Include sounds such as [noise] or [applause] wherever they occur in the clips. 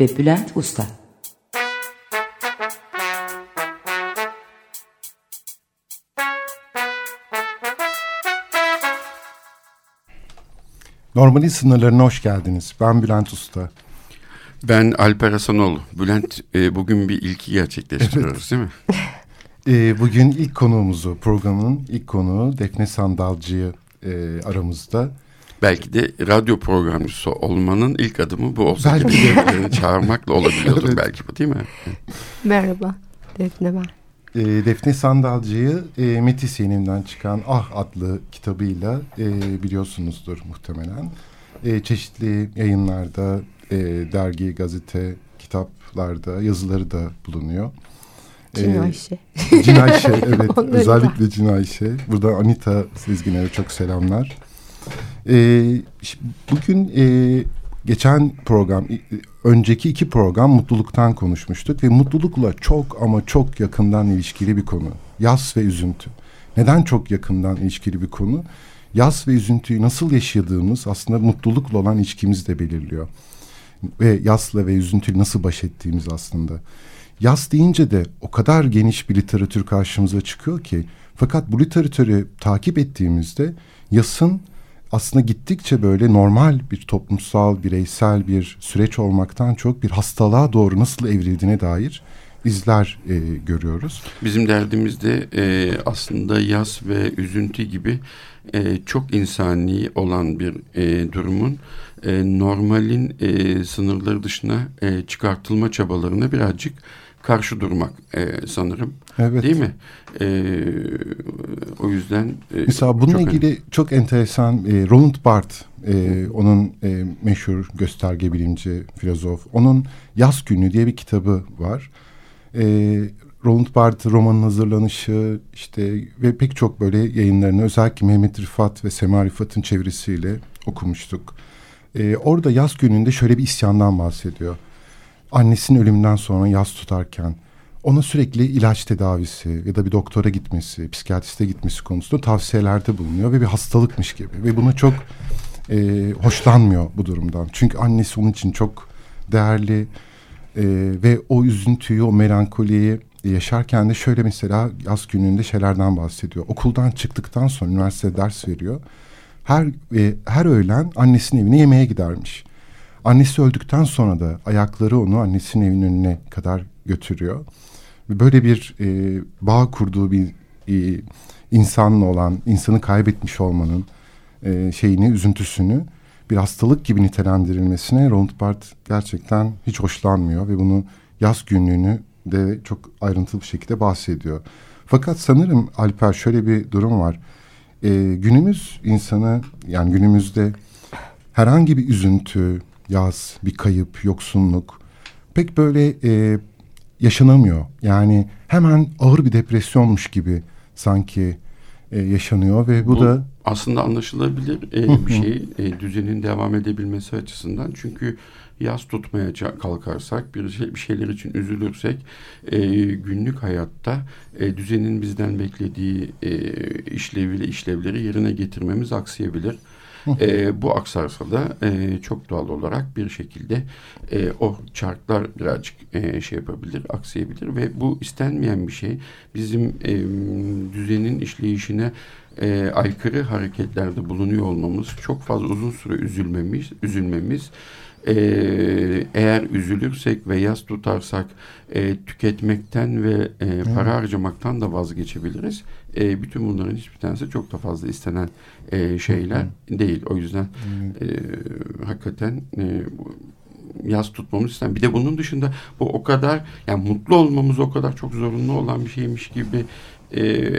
ve Bülent Usta. Normalin sınırlarına hoş geldiniz. Ben Bülent Usta. Ben Alper Hasanoğlu. Bülent e, bugün bir ilki gerçekleştiriyoruz değil mi? [laughs] E, bugün ilk konuğumuzu, programın ilk konuğu Defne Sandalcı'yı e, aramızda. Belki de radyo programcısı olmanın ilk adımı bu olsa belki de. [laughs] çağırmakla olabiliyordu evet. belki bu değil mi? Merhaba, Defne ben. E, Defne Sandalcı'yı e, Metis yayınından çıkan Ah adlı kitabıyla e, biliyorsunuzdur muhtemelen. E, çeşitli yayınlarda, e, dergi, gazete, kitaplarda yazıları da bulunuyor. E, Ayşe. Cin Ayşe [laughs] evet özellikle Cin Ayşe. Burada Anita Sezgin'e çok selamlar. Ee, bugün e, geçen program, önceki iki program mutluluktan konuşmuştuk ve mutlulukla çok ama çok yakından ilişkili bir konu. Yas ve üzüntü. Neden çok yakından ilişkili bir konu? Yas ve üzüntüyü nasıl yaşadığımız aslında mutlulukla olan ilişkimizi de belirliyor. Ve yasla ve üzüntüyle nasıl baş ettiğimiz aslında. Yas deyince de o kadar geniş bir literatür karşımıza çıkıyor ki fakat bu literatürü takip ettiğimizde yasın aslında gittikçe böyle normal bir toplumsal, bireysel bir süreç olmaktan çok bir hastalığa doğru nasıl evrildiğine dair izler e, görüyoruz. Bizim derdimizde e, aslında yas ve üzüntü gibi e, çok insani olan bir e, durumun e, normalin e, sınırları dışına e, çıkartılma çabalarına birazcık karşı durmak e, sanırım. Evet. Değil mi? E, o yüzden... E, Mesela bununla çok ilgili önemli. çok enteresan e, Roland Barthes, e, onun e, meşhur gösterge bilimci, filozof. Onun Yaz Günü diye bir kitabı var. E, Roland Barthes romanın hazırlanışı işte ve pek çok böyle yayınlarını özellikle Mehmet Rıfat ve Sema Rıfat'ın çevirisiyle okumuştuk. E, orada yaz gününde şöyle bir isyandan bahsediyor annesinin ölümünden sonra yas tutarken ona sürekli ilaç tedavisi ya da bir doktora gitmesi, psikiyatriste gitmesi konusunda tavsiyelerde bulunuyor ve bir hastalıkmış gibi ve buna çok e, hoşlanmıyor bu durumdan. Çünkü annesi onun için çok değerli e, ve o üzüntüyü, o melankoliyi yaşarken de şöyle mesela yaz gününde şeylerden bahsediyor. Okuldan çıktıktan sonra üniversitede ders veriyor. Her e, her öğlen annesinin evine yemeğe gidermiş. Annesi öldükten sonra da ayakları onu annesinin evinin önüne kadar götürüyor. Böyle bir e, bağ kurduğu bir e, insanla olan, insanı kaybetmiş olmanın e, şeyini, üzüntüsünü bir hastalık gibi nitelendirilmesine Roland Barthes gerçekten hiç hoşlanmıyor ve bunu yaz günlüğünü de çok ayrıntılı bir şekilde bahsediyor. Fakat sanırım Alper şöyle bir durum var. E, günümüz insanı yani günümüzde herhangi bir üzüntü, yaz, bir kayıp, yoksunluk. Pek böyle e, yaşanamıyor. Yani hemen ağır bir depresyonmuş gibi sanki e, yaşanıyor ve bu, bu da aslında anlaşılabilir e, bir şey e, düzenin devam edebilmesi açısından. Çünkü yaz tutmaya kalkarsak bir, şey, bir şeyler için üzülürsek e, günlük hayatta e, düzenin bizden beklediği e, işleviyle işlevleri yerine getirmemiz aksayabilir e, bu aksarsa da e, çok doğal olarak bir şekilde e, o çarklar birazcık e, şey yapabilir, aksayabilir ve bu istenmeyen bir şey. Bizim e, düzenin işleyişine e, aykırı hareketlerde bulunuyor olmamız, çok fazla uzun süre üzülmemiz, üzülmemiz ee, eğer üzülürsek ve yas tutarsak e, tüketmekten ve e, para harcamaktan da vazgeçebiliriz. E, bütün bunların hiçbir tanesi çok da fazla istenen e, şeyler değil. O yüzden e, hakikaten e, yaz tutmamız istedim. Bir de bunun dışında bu o kadar yani mutlu olmamız o kadar çok zorunlu olan bir şeymiş gibi e,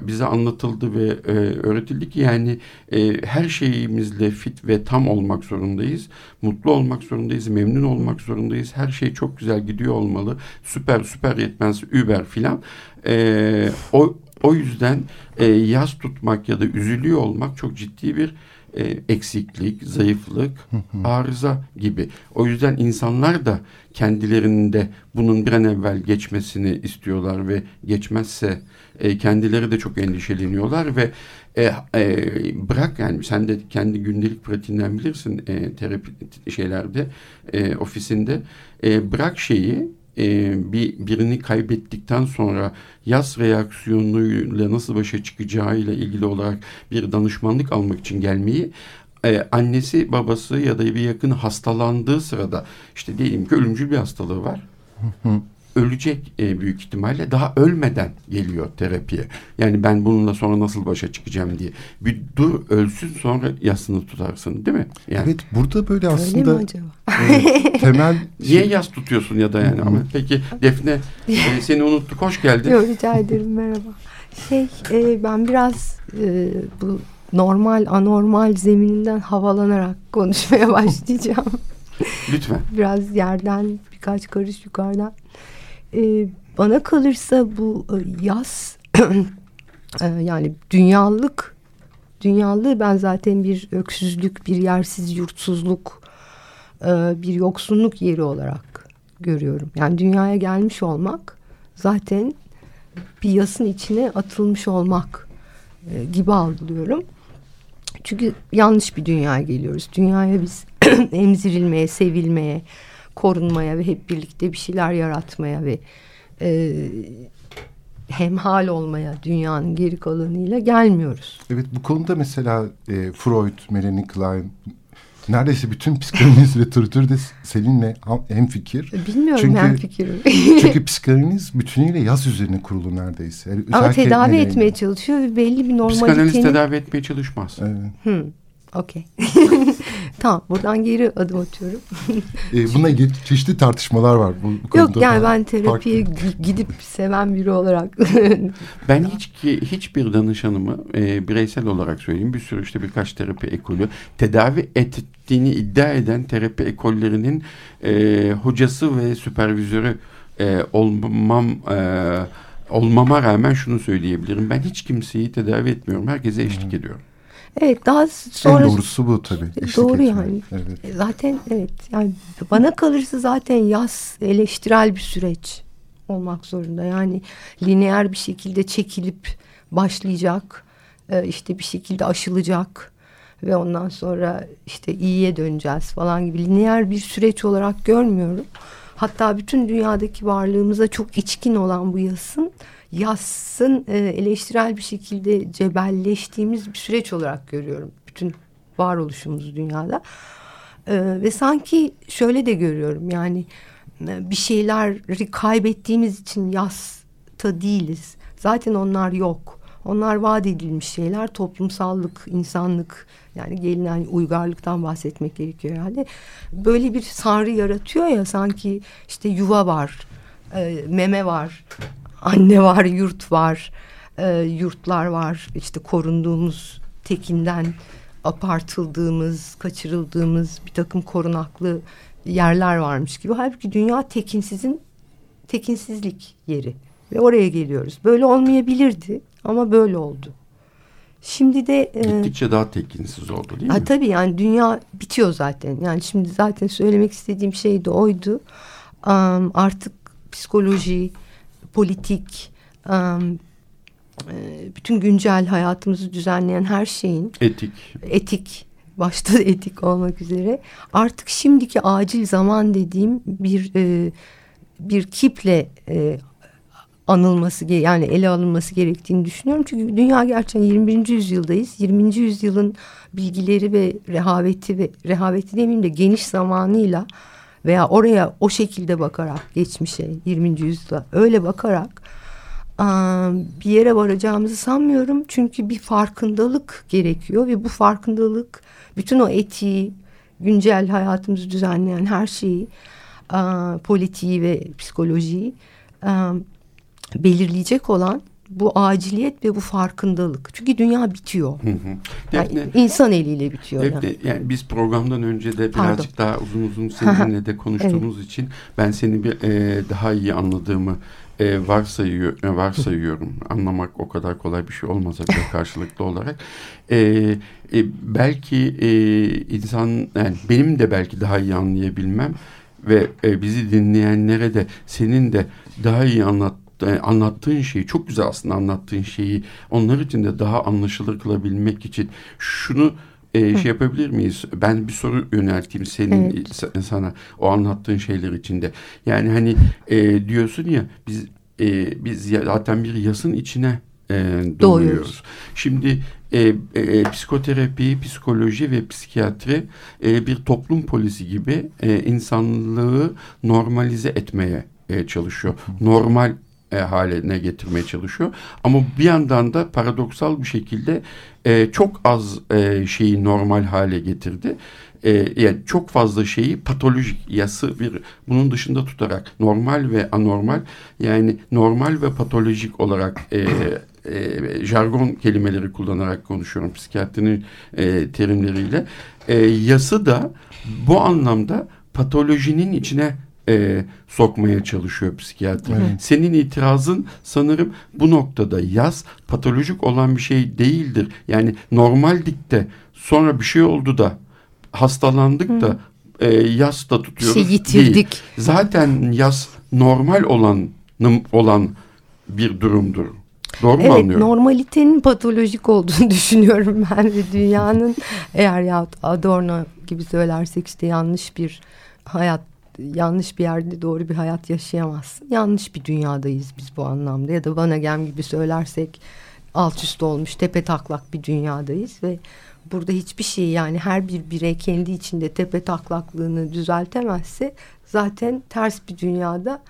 bize anlatıldı ve e, öğretildi ki yani e, her şeyimizle fit ve tam olmak zorundayız. Mutlu olmak zorundayız, memnun olmak zorundayız. Her şey çok güzel gidiyor olmalı. Süper, süper yetmez, über filan. E, o, o yüzden e, yaz tutmak ya da üzülüyor olmak çok ciddi bir e, eksiklik, zayıflık, arıza gibi. O yüzden insanlar da kendilerinde bunun bir an evvel geçmesini istiyorlar ve geçmezse e, kendileri de çok endişeleniyorlar ve e, e, bırak yani sen de kendi gündelik pratiğinden bilirsin e, terapi şeylerde e, ofisinde e, bırak şeyi e, bir birini kaybettikten sonra yaz reaksiyonuyla nasıl başa çıkacağıyla ilgili olarak bir danışmanlık almak için gelmeyi e, annesi babası ya da bir yakın hastalandığı sırada işte diyelim ki ölümcül bir hastalığı var ölecek e, büyük ihtimalle daha ölmeden geliyor terapiye. Yani ben bununla sonra nasıl başa çıkacağım diye. Bir dur ölsün sonra yasını tutarsın değil mi? Yani, evet burada böyle aslında Öyle mi acaba? [laughs] E, temel [laughs] Niye yas tutuyorsun ya da yani ama peki Defne e, seni unuttuk hoş geldin. Yok rica ederim merhaba. Şey e, ben biraz e, bu normal anormal zemininden havalanarak konuşmaya başlayacağım. Lütfen. biraz yerden birkaç karış yukarıdan. E, bana kalırsa bu e, yaz [clears throat] e, yani dünyalık dünyalığı ben zaten bir öksüzlük, bir yersiz yurtsuzluk, e, bir yoksunluk yeri olarak görüyorum. Yani dünyaya gelmiş olmak zaten bir yasın içine atılmış olmak gibi algılıyorum. Çünkü yanlış bir dünyaya geliyoruz. Dünyaya biz [clears throat] emzirilmeye, sevilmeye, korunmaya ve hep birlikte bir şeyler yaratmaya ve e, hemhal olmaya dünyanın geri kalanıyla gelmiyoruz. Evet bu konuda mesela e, Freud, Melanie Klein neredeyse bütün psikanaliz literatürü de seninle hemfikir. Bilmiyorum çünkü, hemfikirim. [laughs] çünkü [laughs] psikanaliz bütünüyle yaz üzerine kurulu neredeyse. Yani Ama tedavi nedeniyle. etmeye çalışıyor ve belli bir Psikanaliz normalitenin... tedavi etmeye çalışmaz. Evet. Hmm, Okey. [laughs] tamam buradan geri adım atıyorum. [laughs] E, bununla ilgili çeşitli tartışmalar var. Bu, bu Yok yani ben terapiye farklı. gidip seven biri olarak [laughs] Ben hiç ki hiçbir danışanımı e, bireysel olarak söyleyeyim bir sürü işte birkaç terapi ekolü tedavi ettiğini iddia eden terapi ekollerinin e, hocası ve süpervizörü e, olmam e, olmama rağmen şunu söyleyebilirim. Ben hiç kimseyi tedavi etmiyorum. Herkese eşlik ediyorum. Evet daha En sonra doğrusu bu tabii. eşlik Doğru yani. Evet. E, Zaten evet yani bana kalırsa zaten yaz eleştirel bir süreç olmak zorunda. Yani lineer bir şekilde çekilip başlayacak, e, işte bir şekilde aşılacak ve ondan sonra işte iyiye döneceğiz falan gibi lineer bir süreç olarak görmüyorum. Hatta bütün dünyadaki varlığımıza çok içkin olan bu yasın yasın e, eleştirel bir şekilde cebelleştiğimiz bir süreç olarak görüyorum. Bütün varoluşumuz dünyada. E, ve sanki şöyle de görüyorum yani e, bir şeyleri kaybettiğimiz için yasta değiliz. Zaten onlar yok. Onlar vaat edilmiş şeyler toplumsallık, insanlık yani gelinen uygarlıktan bahsetmek gerekiyor herhalde. Böyle bir sanrı yaratıyor ya sanki işte yuva var, e, meme var, anne var, yurt var, e, yurtlar var. işte korunduğumuz tekinden apartıldığımız, kaçırıldığımız bir takım korunaklı yerler varmış gibi. Halbuki dünya tekinsizin tekinsizlik yeri ve oraya geliyoruz. Böyle olmayabilirdi ama böyle oldu. Şimdi de e, Gittikçe daha tekinsiz oldu değil Ha, mi? tabii yani dünya bitiyor zaten. Yani şimdi zaten söylemek istediğim şey de oydu. Am, artık psikoloji, politik, e, bütün güncel hayatımızı düzenleyen her şeyin Etik. etik başta etik olmak üzere artık şimdiki acil zaman dediğim bir e, bir kiple e, anılması yani ele alınması gerektiğini düşünüyorum. Çünkü dünya gerçekten 21. yüzyıldayız. 20. yüzyılın bilgileri ve rehaveti ve rehaveti demeyeyim de geniş zamanıyla veya oraya o şekilde bakarak geçmişe 20. yüzyıla öyle bakarak bir yere varacağımızı sanmıyorum. Çünkü bir farkındalık gerekiyor ve bu farkındalık bütün o etiği, güncel hayatımızı düzenleyen her şeyi, politiği ve psikolojiyi belirleyecek olan bu aciliyet ve bu farkındalık. Çünkü dünya bitiyor. Hı hı. Yani insan eliyle bitiyor. Yani. Defne, yani biz programdan önce de Pardon. birazcık daha uzun uzun seninle de konuştuğumuz için ben seni bir e, daha iyi anladığımı e, varsayıyor, e, varsayıyorum. [laughs] Anlamak o kadar kolay bir şey olmasa bile [laughs] karşılıklı olarak. E, e, belki e, insan, yani benim de belki daha iyi anlayabilmem ve e, bizi dinleyenlere de senin de daha iyi anlat e, anlattığın şeyi çok güzel aslında anlattığın şeyi onlar için de daha anlaşılır kılabilmek için şunu e, şey yapabilir miyiz? Ben bir soru yönelteyim senin Evet. sa- sana o anlattığın şeyler içinde. Yani hani e, diyorsun ya biz e, biz zaten bir yasın içine e, doğuyoruz. Doğuyoruz. Şimdi e, e, psikoterapi, psikoloji ve psikiyatri e, bir toplum polisi gibi e, insanlığı normalize etmeye e, çalışıyor. Normal e, haline getirmeye çalışıyor. Ama bir yandan da paradoksal bir şekilde e, çok az e, şeyi normal hale getirdi. E, yani çok fazla şeyi patolojik yası bir bunun dışında tutarak normal ve anormal yani normal ve patolojik olarak e, e, jargon kelimeleri kullanarak konuşuyorum psikiyatrinin e, terimleriyle. E, yası da bu anlamda patolojinin içine e, sokmaya çalışıyor psikiyatri. Evet. Senin itirazın sanırım bu noktada yaz patolojik olan bir şey değildir. Yani normaldik de sonra bir şey oldu da hastalandık da e, yas da Bir tutuyoruz. şey yitirdik. Değil. Zaten yas normal olan olan bir durumdur. Doğru mu Evet anlıyorum? normalitenin patolojik olduğunu [laughs] düşünüyorum ben ve dünyanın eğer ya Adorno gibi söylersek işte yanlış bir hayat yanlış bir yerde doğru bir hayat yaşayamazsın. Yanlış bir dünyadayız biz bu anlamda ya da Vanagem gibi söylersek alt üst olmuş tepe taklak bir dünyadayız ve burada hiçbir şey yani her bir birey kendi içinde tepe taklaklığını düzeltemezse zaten ters bir dünyada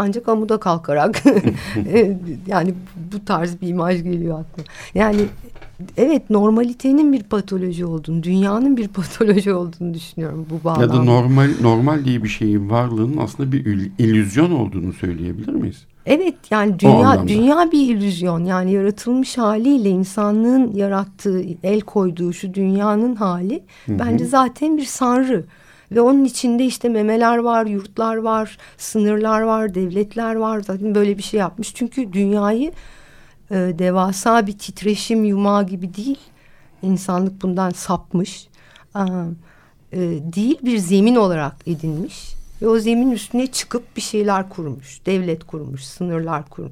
ancak amuda kalkarak [laughs] [laughs] e, yani bu tarz bir imaj geliyor aklıma. Yani evet normalitenin bir patoloji olduğunu, dünyanın bir [laughs] patoloji olduğunu düşünüyorum bu bağlamda. Ya da normal normal diye bir şeyin varlığının aslında bir illüzyon olduğunu söyleyebilir miyiz? Evet yani dünya dünya bir illüzyon yani yaratılmış haliyle insanlığın yarattığı el koyduğu şu dünyanın hali bence zaten bir sanrı ve onun içinde işte memeler var, yurtlar var, sınırlar var, devletler var zaten böyle bir şey yapmış çünkü dünyayı e, devasa bir titreşim yumağı gibi değil insanlık bundan sapmış Aa, e, değil bir zemin olarak edinmiş ve o zemin üstüne çıkıp bir şeyler kurmuş devlet kurmuş sınırlar kur,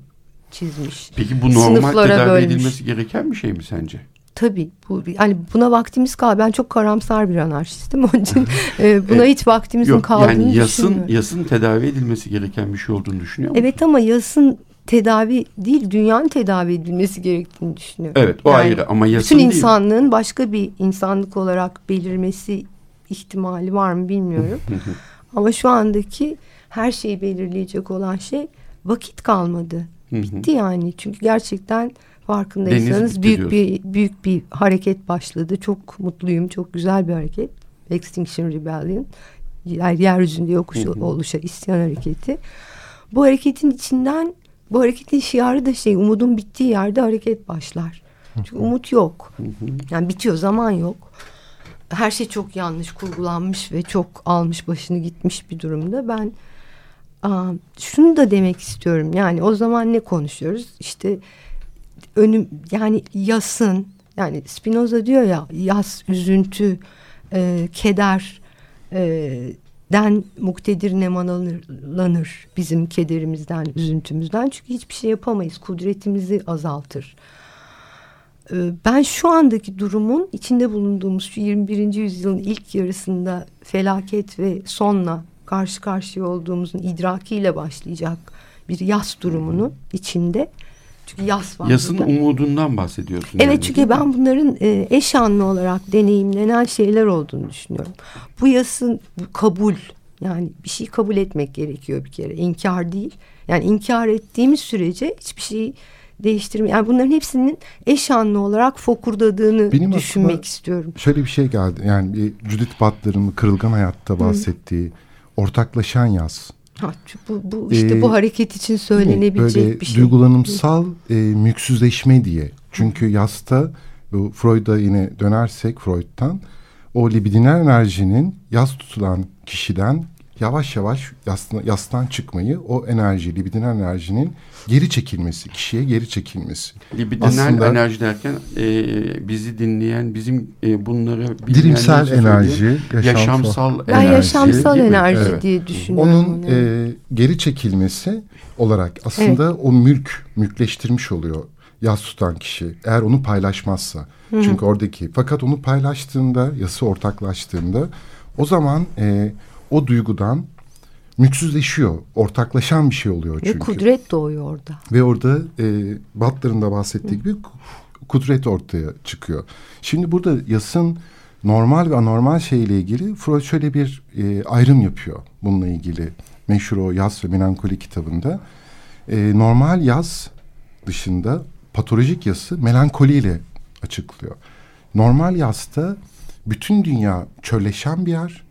çizmiş Peki bu normal tedavi bölmüş. edilmesi gereken bir şey mi sence? Tabii bu yani buna vaktimiz kal ben çok karamsar bir anarşistim onun için [laughs] e, buna hiç vaktimizin Yok kaldığını yani yasın yasın tedavi edilmesi gereken bir şey olduğunu düşünüyor musun? Evet ama yasın tedavi değil dünyanın tedavi edilmesi gerektiğini düşünüyorum. Evet o Yani ayrı ama yasın Bütün değil. insanlığın başka bir insanlık olarak belirmesi ihtimali var mı bilmiyorum. [laughs] Ama şu andaki her şeyi belirleyecek olan şey vakit kalmadı. Bitti yani. Çünkü gerçekten farkındaysanız büyük bir büyük bir hareket başladı. Çok mutluyum. Çok güzel bir hareket. Extinction Rebellion. Yer, yeryüzünde yokuş oluşa isyan hareketi. Bu hareketin içinden bu hareketin şiarı da şey umudun bittiği yerde hareket başlar. Çünkü umut yok. Yani bitiyor zaman yok. Her şey çok yanlış kurgulanmış ve çok almış başını gitmiş bir durumda. Ben aa, şunu da demek istiyorum. Yani o zaman ne konuşuyoruz? İşte önüm yani yasın yani Spinoza diyor ya yas, üzüntü, e, keder e, den muktedir nemalanır bizim kederimizden, üzüntümüzden. Çünkü hiçbir şey yapamayız. Kudretimizi azaltır. Ee, Ben şu andaki durumun içinde bulunduğumuz şu 21. yüzyılın ilk yarısında felaket ve sonla karşı karşıya olduğumuzun idrakiyle başlayacak bir yas durumunun içinde. Çünkü yas var. Yasın burada. umudundan bahsediyorsun. Evet yani, çünkü ben bunların e, eş anlı olarak deneyimlenen şeyler olduğunu düşünüyorum. Bu yasın bu kabul yani bir şey kabul etmek gerekiyor bir kere inkar değil. Yani inkar ettiğimiz sürece hiçbir şey değiştirmiyor. Yani bunların hepsinin eş anlı olarak fokurdadığını Benim düşünmek istiyorum. Şöyle bir şey geldi. Yani bir Judith Butler'ın Kırılgan Hayat'ta bahsettiği ortaklaşan yaz. Ha, bu, bu işte ee, bu hareket için söylenebilecek böyle bir şey. Duygulanımsal e, mülksüzleşme diye. Çünkü yasta Freud'a yine dönersek Freud'tan o libidinal enerjinin yas tutulan kişiden yavaş yavaş yastan, yastan çıkmayı, o enerji, libidinal enerjinin geri çekilmesi, kişiye geri çekilmesi. Libidinal Aslında, enerji derken e, bizi dinleyen, bizim e, bunları dirimsel enerji, yaşamsal, yaşamsal ben enerji. yaşamsal enerji evet. diye düşünüyorum. Onun e, geri çekilmesi olarak aslında evet. o mülk, mülkleştirmiş oluyor yas tutan kişi. Eğer onu paylaşmazsa. Hı-hı. Çünkü oradaki fakat onu paylaştığında, yası ortaklaştığında o zaman e, o duygudan mülksüzleşiyor. Ortaklaşan bir şey oluyor çünkü. Ve kudret doğuyor orada. Ve orada e, Butler'ın da bahsettiği gibi kudret ortaya çıkıyor. Şimdi burada yasın normal ve anormal şeyle ilgili Freud şöyle bir e, ayrım yapıyor bununla ilgili. Meşhur o Yaz ve Melankoli kitabında. E, normal yaz dışında patolojik yası melankoliyle açıklıyor. Normal yasta bütün dünya çölleşen bir yer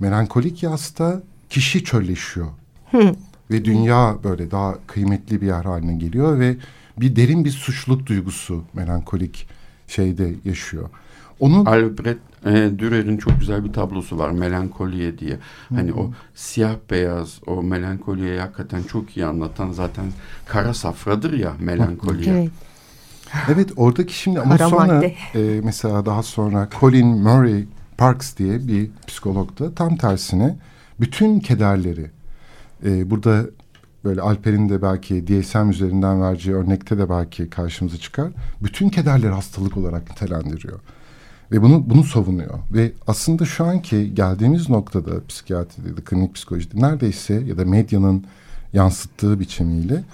melankolik yasta kişi çölleşiyor. Hı. Ve dünya böyle daha kıymetli bir yer haline geliyor ve bir derin bir suçluluk duygusu melankolik şeyde yaşıyor. Onu Albert e, Dürer'in çok güzel bir tablosu var melankoliye diye. Hani o siyah beyaz o melankoliye hakikaten çok iyi anlatan zaten kara safradır ya melankoliye. Evet. Evet oradaki şimdi ama sonra e, mesela daha sonra Colin Murray Parks diye bir psikolog da tam tersine bütün kederleri e, burada böyle Alper'in de belki DSM üzerinden vereceği örnekte de belki karşımıza çıkar. Bütün kederleri hastalık olarak nitelendiriyor. Ve bunu bunu savunuyor. Ve aslında şu anki geldiğimiz noktada psikiyatride, de, klinik psikolojide neredeyse ya da medyanın yansıttığı biçimiyle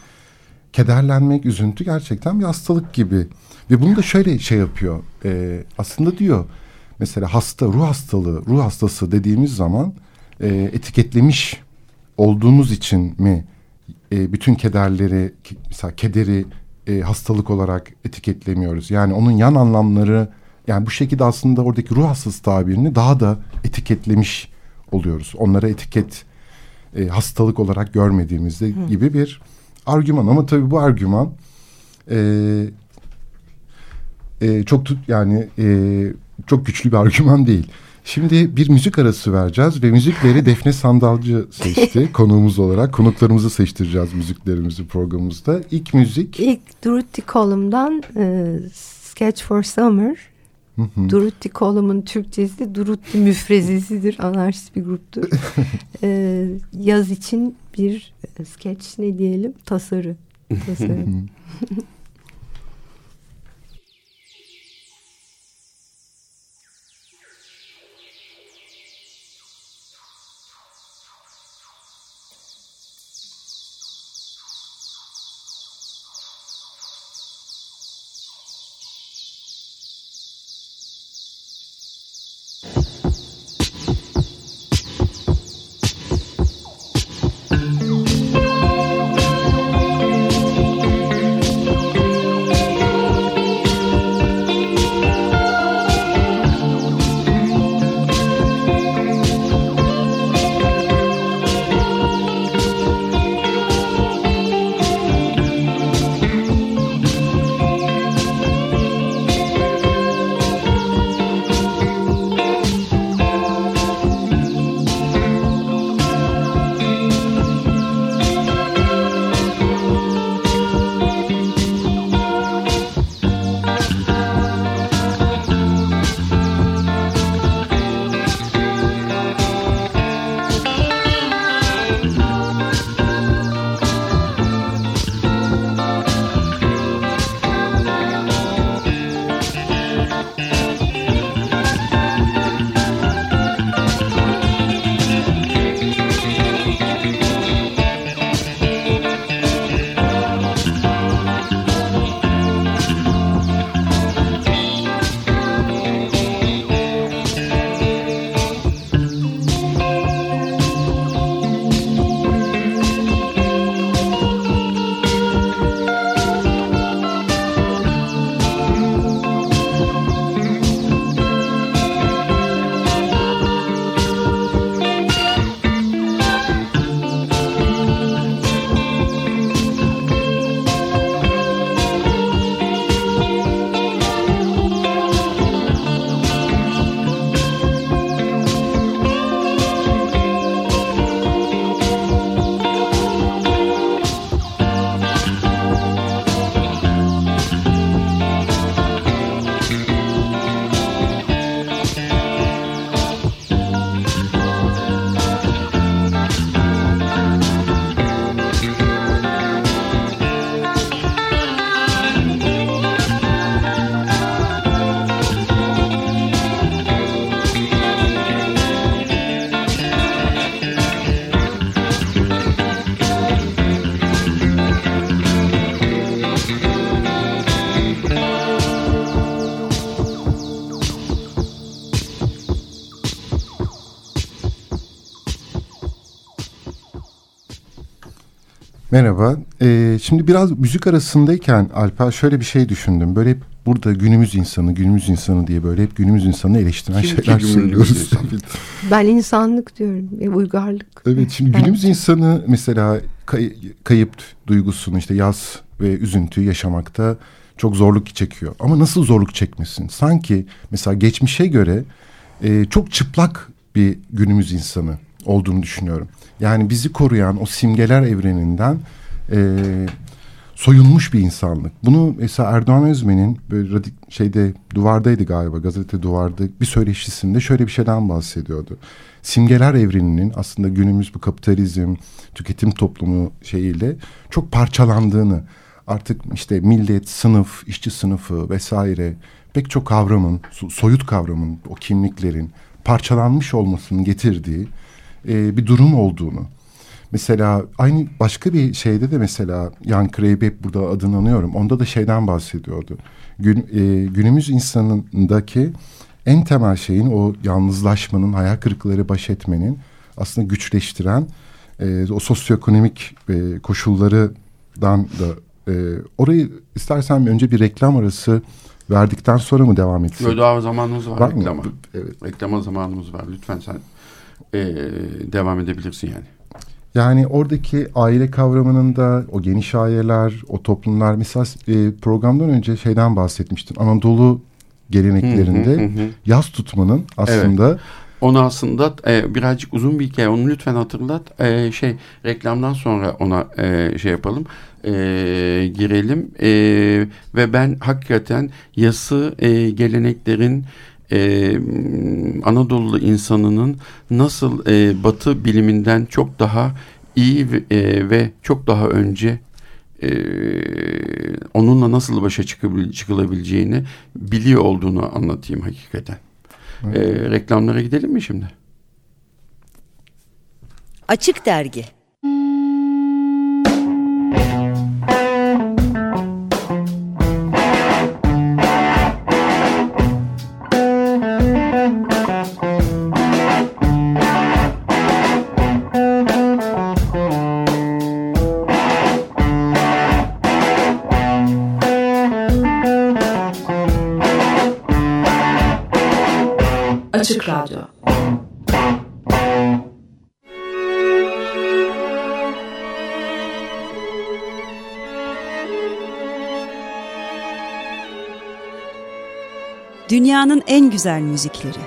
kederlenmek, üzüntü gerçekten bir hastalık gibi. Ve bunu da şöyle şey yapıyor. E, aslında diyor mesela hasta, ruh hastalığı, ruh hastası dediğimiz zaman e, etiketlemiş olduğumuz için mi e, bütün kederleri, mesela kederi e, hastalık olarak etiketlemiyoruz? Yani onun yan anlamları, yani bu şekilde aslında oradaki ruh hastası tabirini daha da etiketlemiş oluyoruz. Onlara etiket e, hastalık olarak görmediğimizde Hı. gibi bir argüman. Ama tabii bu argüman e, e, çok tut yani e, çok güçlü bir argüman değil. Şimdi bir müzik arası vereceğiz ve müzikleri Defne Sandalcı seçti [laughs] konuğumuz olarak. Konuklarımızı seçtireceğiz müziklerimizi programımızda. İlk müzik... İlk Dorothy Colum'dan e, Sketch for Summer. Dorothy Colum'un Türkçesi Dorothy müfrezesidir. Anarşist bir gruptur. [laughs] e, yaz için bir e, sketch ne diyelim? Tasarı. [laughs] Tasarı. Merhaba. Ee, şimdi biraz müzik arasındayken Alper şöyle bir şey düşündüm. Böyle hep burada günümüz insanı, günümüz insanı diye böyle hep günümüz insanını eleştiren Kim ki şeyler söylüyoruz. [laughs] Ben insanlık diyorum. E, uygarlık. Evet şimdi Evet. günümüz insanı mesela kay- kayıp duygusunu işte yaz ve üzüntüyü yaşamakta çok zorluk çekiyor. Ama nasıl zorluk çekmesin? Sanki mesela geçmişe göre e, çok çıplak bir günümüz insanı olduğunu düşünüyorum. Yani bizi koruyan o simgeler evreninden e, soyulmuş bir insanlık. Bunu mesela Erdoğan Özmen'in böyle radik, şeyde duvardaydı galiba gazete duvarda bir söyleşisinde şöyle bir şeyden bahsediyordu. Simgeler evreninin aslında günümüz bu kapitalizm, tüketim toplumu şeyiyle çok parçalandığını artık işte millet, sınıf, işçi sınıfı vesaire pek çok kavramın, so- soyut kavramın, o kimliklerin parçalanmış olmasının getirdiği e, bir durum olduğunu Mesela aynı başka bir şeyde de mesela Yan Kreybe hep burada adını anıyorum. Onda da şeyden bahsediyordu. Gün, e, günümüz insanındaki en temel şeyin o yalnızlaşmanın, hayal kırıkları baş etmenin aslında güçleştiren e, o sosyoekonomik e, koşullardan da e, orayı istersen önce bir reklam arası verdikten sonra mı devam etsin? Böyle daha zamanımız var, Var reklama. Evet. Reklama zamanımız var. Lütfen sen e, devam edebilirsin yani. Yani oradaki aile kavramının da o geniş aileler, o toplumlar mesela e, programdan önce şeyden bahsetmiştin. Anadolu geleneklerinde Hı hı hı hı. yaz tutmanın aslında Onu aslında e, birazcık uzun bir hikaye. Onu lütfen hatırlat. E, şey reklamdan sonra ona e, şey yapalım. E, girelim. E, ve ben hakikaten yası e, geleneklerin e, Anadolu insanının nasıl e, Batı biliminden çok daha iyi ve, e, ve çok daha önce e, onunla nasıl başa çıkılabileceğini biliyor olduğunu anlatayım hakikaten. E, reklamlara gidelim mi şimdi? Açık Dergi Açık Dünyanın en güzel müzikleri.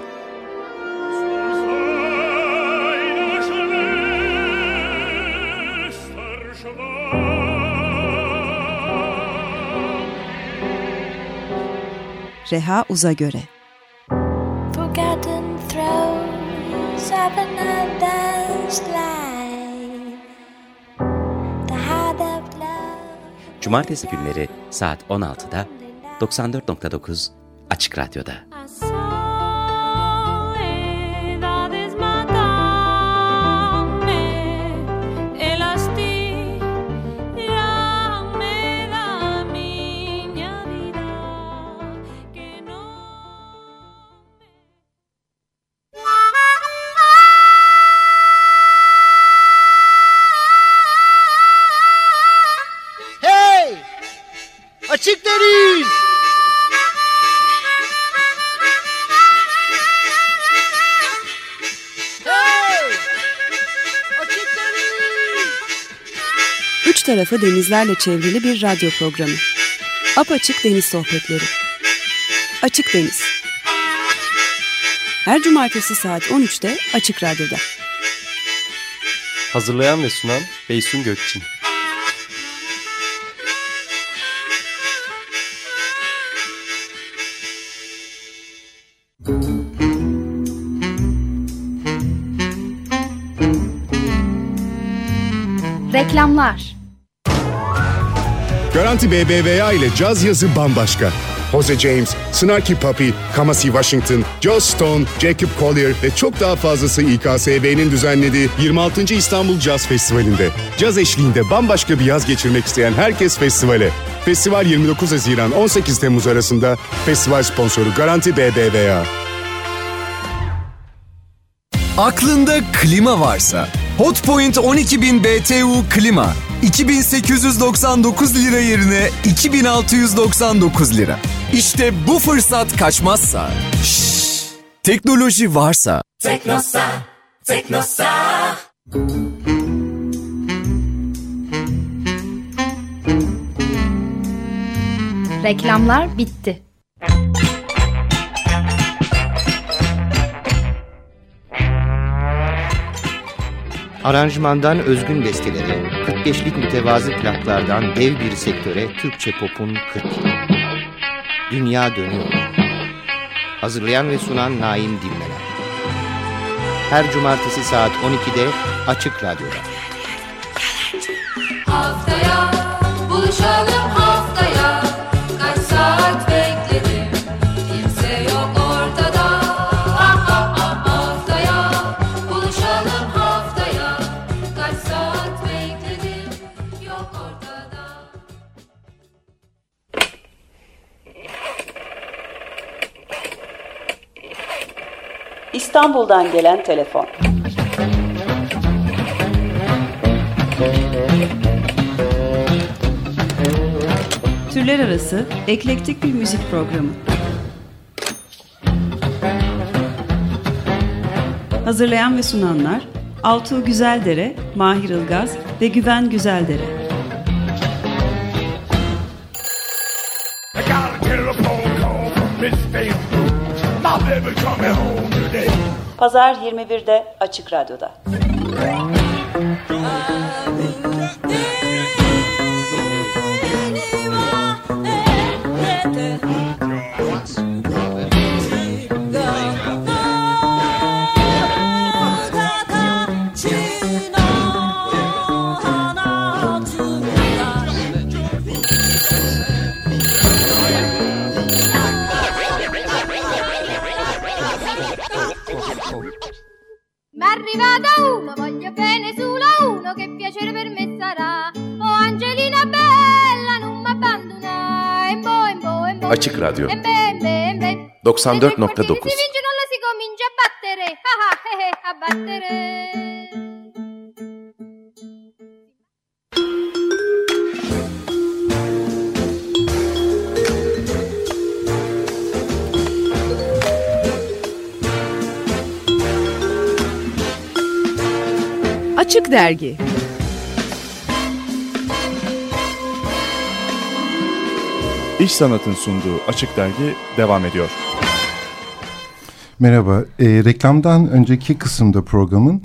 Reha Uzagöre Forgotten throes of another's life. The heart of love. Cumartesi günleri saat 16'da 94.9 Açık Radyo'da. Tarafı denizlerle çevrili bir radyo programı. Apaçık Deniz Sohbetleri. Açık Deniz. Her cumartesi saat 13'te Açık Radyo'da. Hazırlayan ve sunan Beysun Gökçin. Reklamlar Garanti BBVA ile caz yazı bambaşka. Jose James, Snarky Puppy, Kamasi Washington, Joe Stone, Jacob Collier ve çok daha fazlası İKSV'nin düzenlediği 26. İstanbul Caz Festivali'nde. Caz eşliğinde bambaşka bir yaz geçirmek isteyen herkes festivale. Festival 29 Haziran 18 Temmuz arasında festival sponsoru Garanti BBVA. Aklında klima varsa Hotpoint 12000 BTU klima. 2899 lira yerine 2699 lira. İşte bu fırsat kaçmazsa. Şşş, teknoloji varsa. Teknosa, Teknosa. Reklamlar bitti. Aranjmandan özgün bestelere, 45'lik mütevazı plaklardan dev bir sektöre Türkçe popun 40 yılı. Dünya dönüyor. Hazırlayan ve sunan Naim Dilmeler. Her cumartesi saat 12'de Açık Radyo'da. Haftaya buluşalım İstanbul'dan gelen telefon. Türler arası eklektik bir müzik programı. Hazırlayan ve sunanlar Altuğ Güzeldere, Mahir Ilgaz ve Güven Güzeldere. I get a phone call from Miss Van Pazar 21'de Açık Radyo'da. Eh, a battere. Açık Dergi İş Sanat'ın sunduğu Açık Dergi devam ediyor. Merhaba. E, reklamdan önceki kısımda programın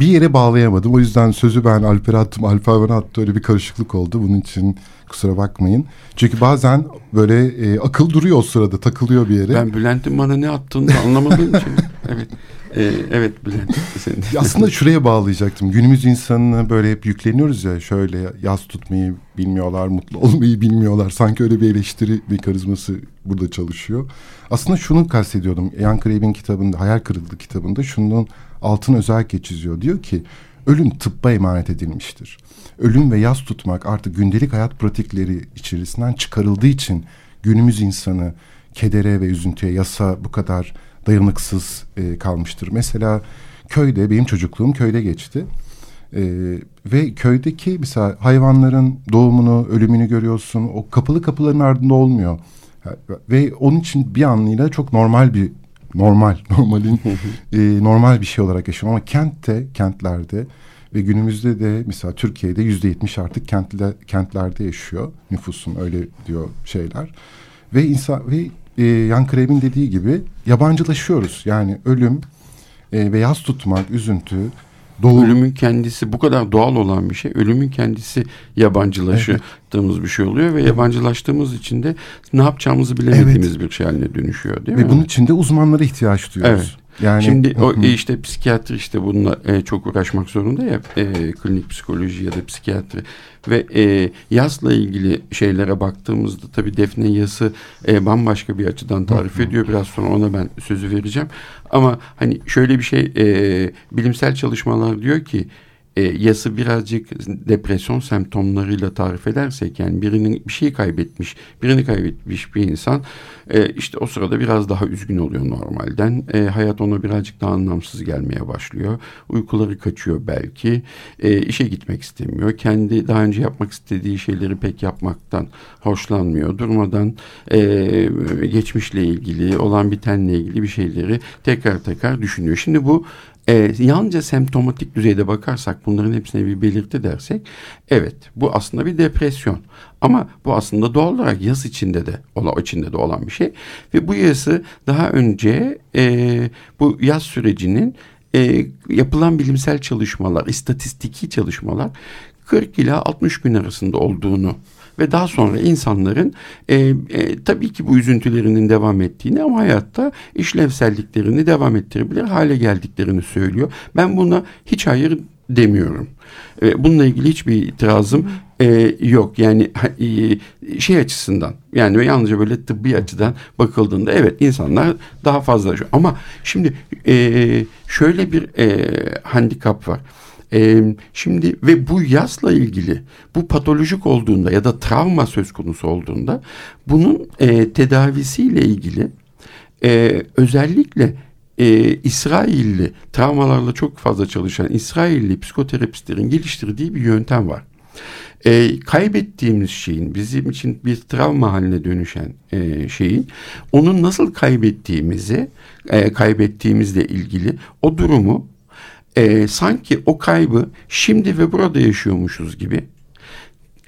bir yere bağlayamadım. O yüzden sözü ben Alper'e attım, Alper bana attı. Öyle bir karışıklık oldu. Bunun için kusura bakmayın. Çünkü bazen böyle e, akıl duruyor o sırada, takılıyor bir yere. Ben Bülent'in bana ne attığını da anlamadığım için. [laughs] Evet. Ee, evet Bülent. Senin. Aslında [laughs] şuraya bağlayacaktım. Günümüz insanına böyle hep yükleniyoruz ya şöyle yaz tutmayı bilmiyorlar, mutlu olmayı bilmiyorlar. Sanki öyle bir eleştiri mekanizması burada çalışıyor. Aslında şunu kastediyordum. Ian Craig'in kitabında, Hayal Kırıklığı kitabında şunun altını özellikle çiziyor. Diyor ki ölüm tıbba emanet edilmiştir. Ölüm ve yaz tutmak artık gündelik hayat pratikleri içerisinden çıkarıldığı için günümüz insanı kedere ve üzüntüye yasa bu kadar dayanıksız e, kalmıştır. Mesela köyde benim çocukluğum köyde geçti. E, ve köydeki mesela hayvanların doğumunu, ölümünü görüyorsun. O kapılı kapıların ardında olmuyor. Ve onun için bir anlamıyla çok normal bir normal, [laughs] normalin e, normal bir şey olarak yaşıyor. Ama kentte, kentlerde ve günümüzde de mesela Türkiye'de yüzde yetmiş artık kentler, kentlerde yaşıyor nüfusun öyle diyor şeyler. Ve insan ve e, Yan Krebs'in dediği gibi yabancılaşıyoruz. Yani ölüm e, ve yaz tutmak, üzüntü, doğum. Ölümün kendisi bu kadar doğal olan bir şey. Ölümün kendisi yabancılaştığımız evet. bir şey oluyor ve evet. yabancılaştığımız için de ne yapacağımızı bilemediğimiz evet. bir şey haline dönüşüyor değil ve mi? Ve bunun için de uzmanlara ihtiyaç duyuyoruz. Evet. Yani şimdi o e, işte psikiyatri işte bununla e, çok uğraşmak zorunda ya e, klinik psikoloji ya da psikiyatri. Ve e, yasla ilgili şeylere baktığımızda tabii Defne yası e, bambaşka bir açıdan tarif ediyor. Biraz sonra ona ben sözü vereceğim. Ama hani şöyle bir şey e, bilimsel çalışmalar diyor ki e, yası birazcık depresyon semptomlarıyla tarif edersek yani birinin bir şey kaybetmiş, birini kaybetmiş bir insan e, işte o sırada biraz daha üzgün oluyor normalden. E, hayat ona birazcık daha anlamsız gelmeye başlıyor. Uykuları kaçıyor belki. E, işe gitmek istemiyor. Kendi daha önce yapmak istediği şeyleri pek yapmaktan hoşlanmıyor. Durmadan e, geçmişle ilgili olan bitenle ilgili bir şeyleri tekrar tekrar düşünüyor. Şimdi bu e, yalnızca semptomatik düzeyde bakarsak bunların hepsine bir belirti dersek evet bu aslında bir depresyon. Ama bu aslında doğal olarak yas içinde de olan içinde de olan bir şey. Ve bu yası daha önce e, bu yaz sürecinin e, yapılan bilimsel çalışmalar istatistiki çalışmalar 40 ila 60 gün arasında olduğunu ve daha sonra insanların e, e, tabii ki bu üzüntülerinin devam ettiğini ama hayatta işlevselliklerini devam ettirebilir hale geldiklerini söylüyor. Ben buna hiç hayır demiyorum. E, bununla ilgili hiçbir itirazım e, yok. Yani e, şey açısından yani yalnızca böyle tıbbi açıdan bakıldığında evet insanlar daha fazla ama şimdi e, şöyle bir e, handikap var. Ee, şimdi ve bu yasla ilgili bu patolojik olduğunda ya da travma söz konusu olduğunda bunun e, tedavisiyle ilgili e, özellikle e, İsrailli travmalarla çok fazla çalışan İsrailli psikoterapistlerin geliştirdiği bir yöntem var. E, kaybettiğimiz şeyin bizim için bir travma haline dönüşen e, şeyin onun nasıl kaybettiğimizi e, kaybettiğimizle ilgili o durumu e, sanki o kaybı şimdi ve burada yaşıyormuşuz gibi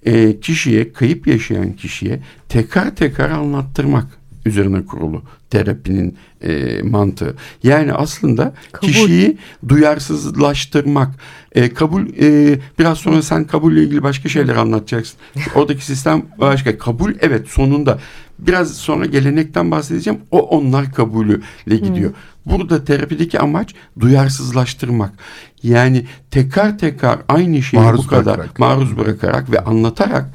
e, kişiye, kayıp yaşayan kişiye tekrar tekrar anlattırmak üzerine kurulu terapinin e, mantığı. Yani aslında kabul. kişiyi duyarsızlaştırmak, e, kabul e, biraz sonra sen kabulle ilgili başka şeyler anlatacaksın. [laughs] Oradaki sistem başka. Kabul evet sonunda biraz sonra gelenekten bahsedeceğim. O onlar kabulüyle gidiyor. Hmm. Burada terapideki amaç duyarsızlaştırmak. Yani tekrar tekrar aynı şeyi maruz bu kadar bırakarak. maruz bırakarak ve anlatarak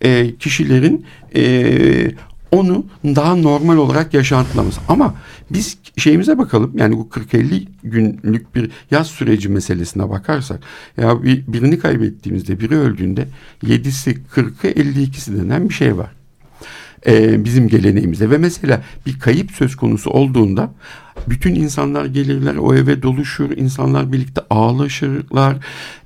e, kişilerin e, onu daha normal olarak yaşantılaması. Ama biz şeyimize bakalım yani bu 40-50 günlük bir yaz süreci meselesine bakarsak ya bir, birini kaybettiğimizde biri öldüğünde 7'si 40'ı 52'si denen bir şey var. Ee, bizim geleneğimizde ve mesela bir kayıp söz konusu olduğunda bütün insanlar gelirler o eve doluşur insanlar birlikte ağlaşırlar.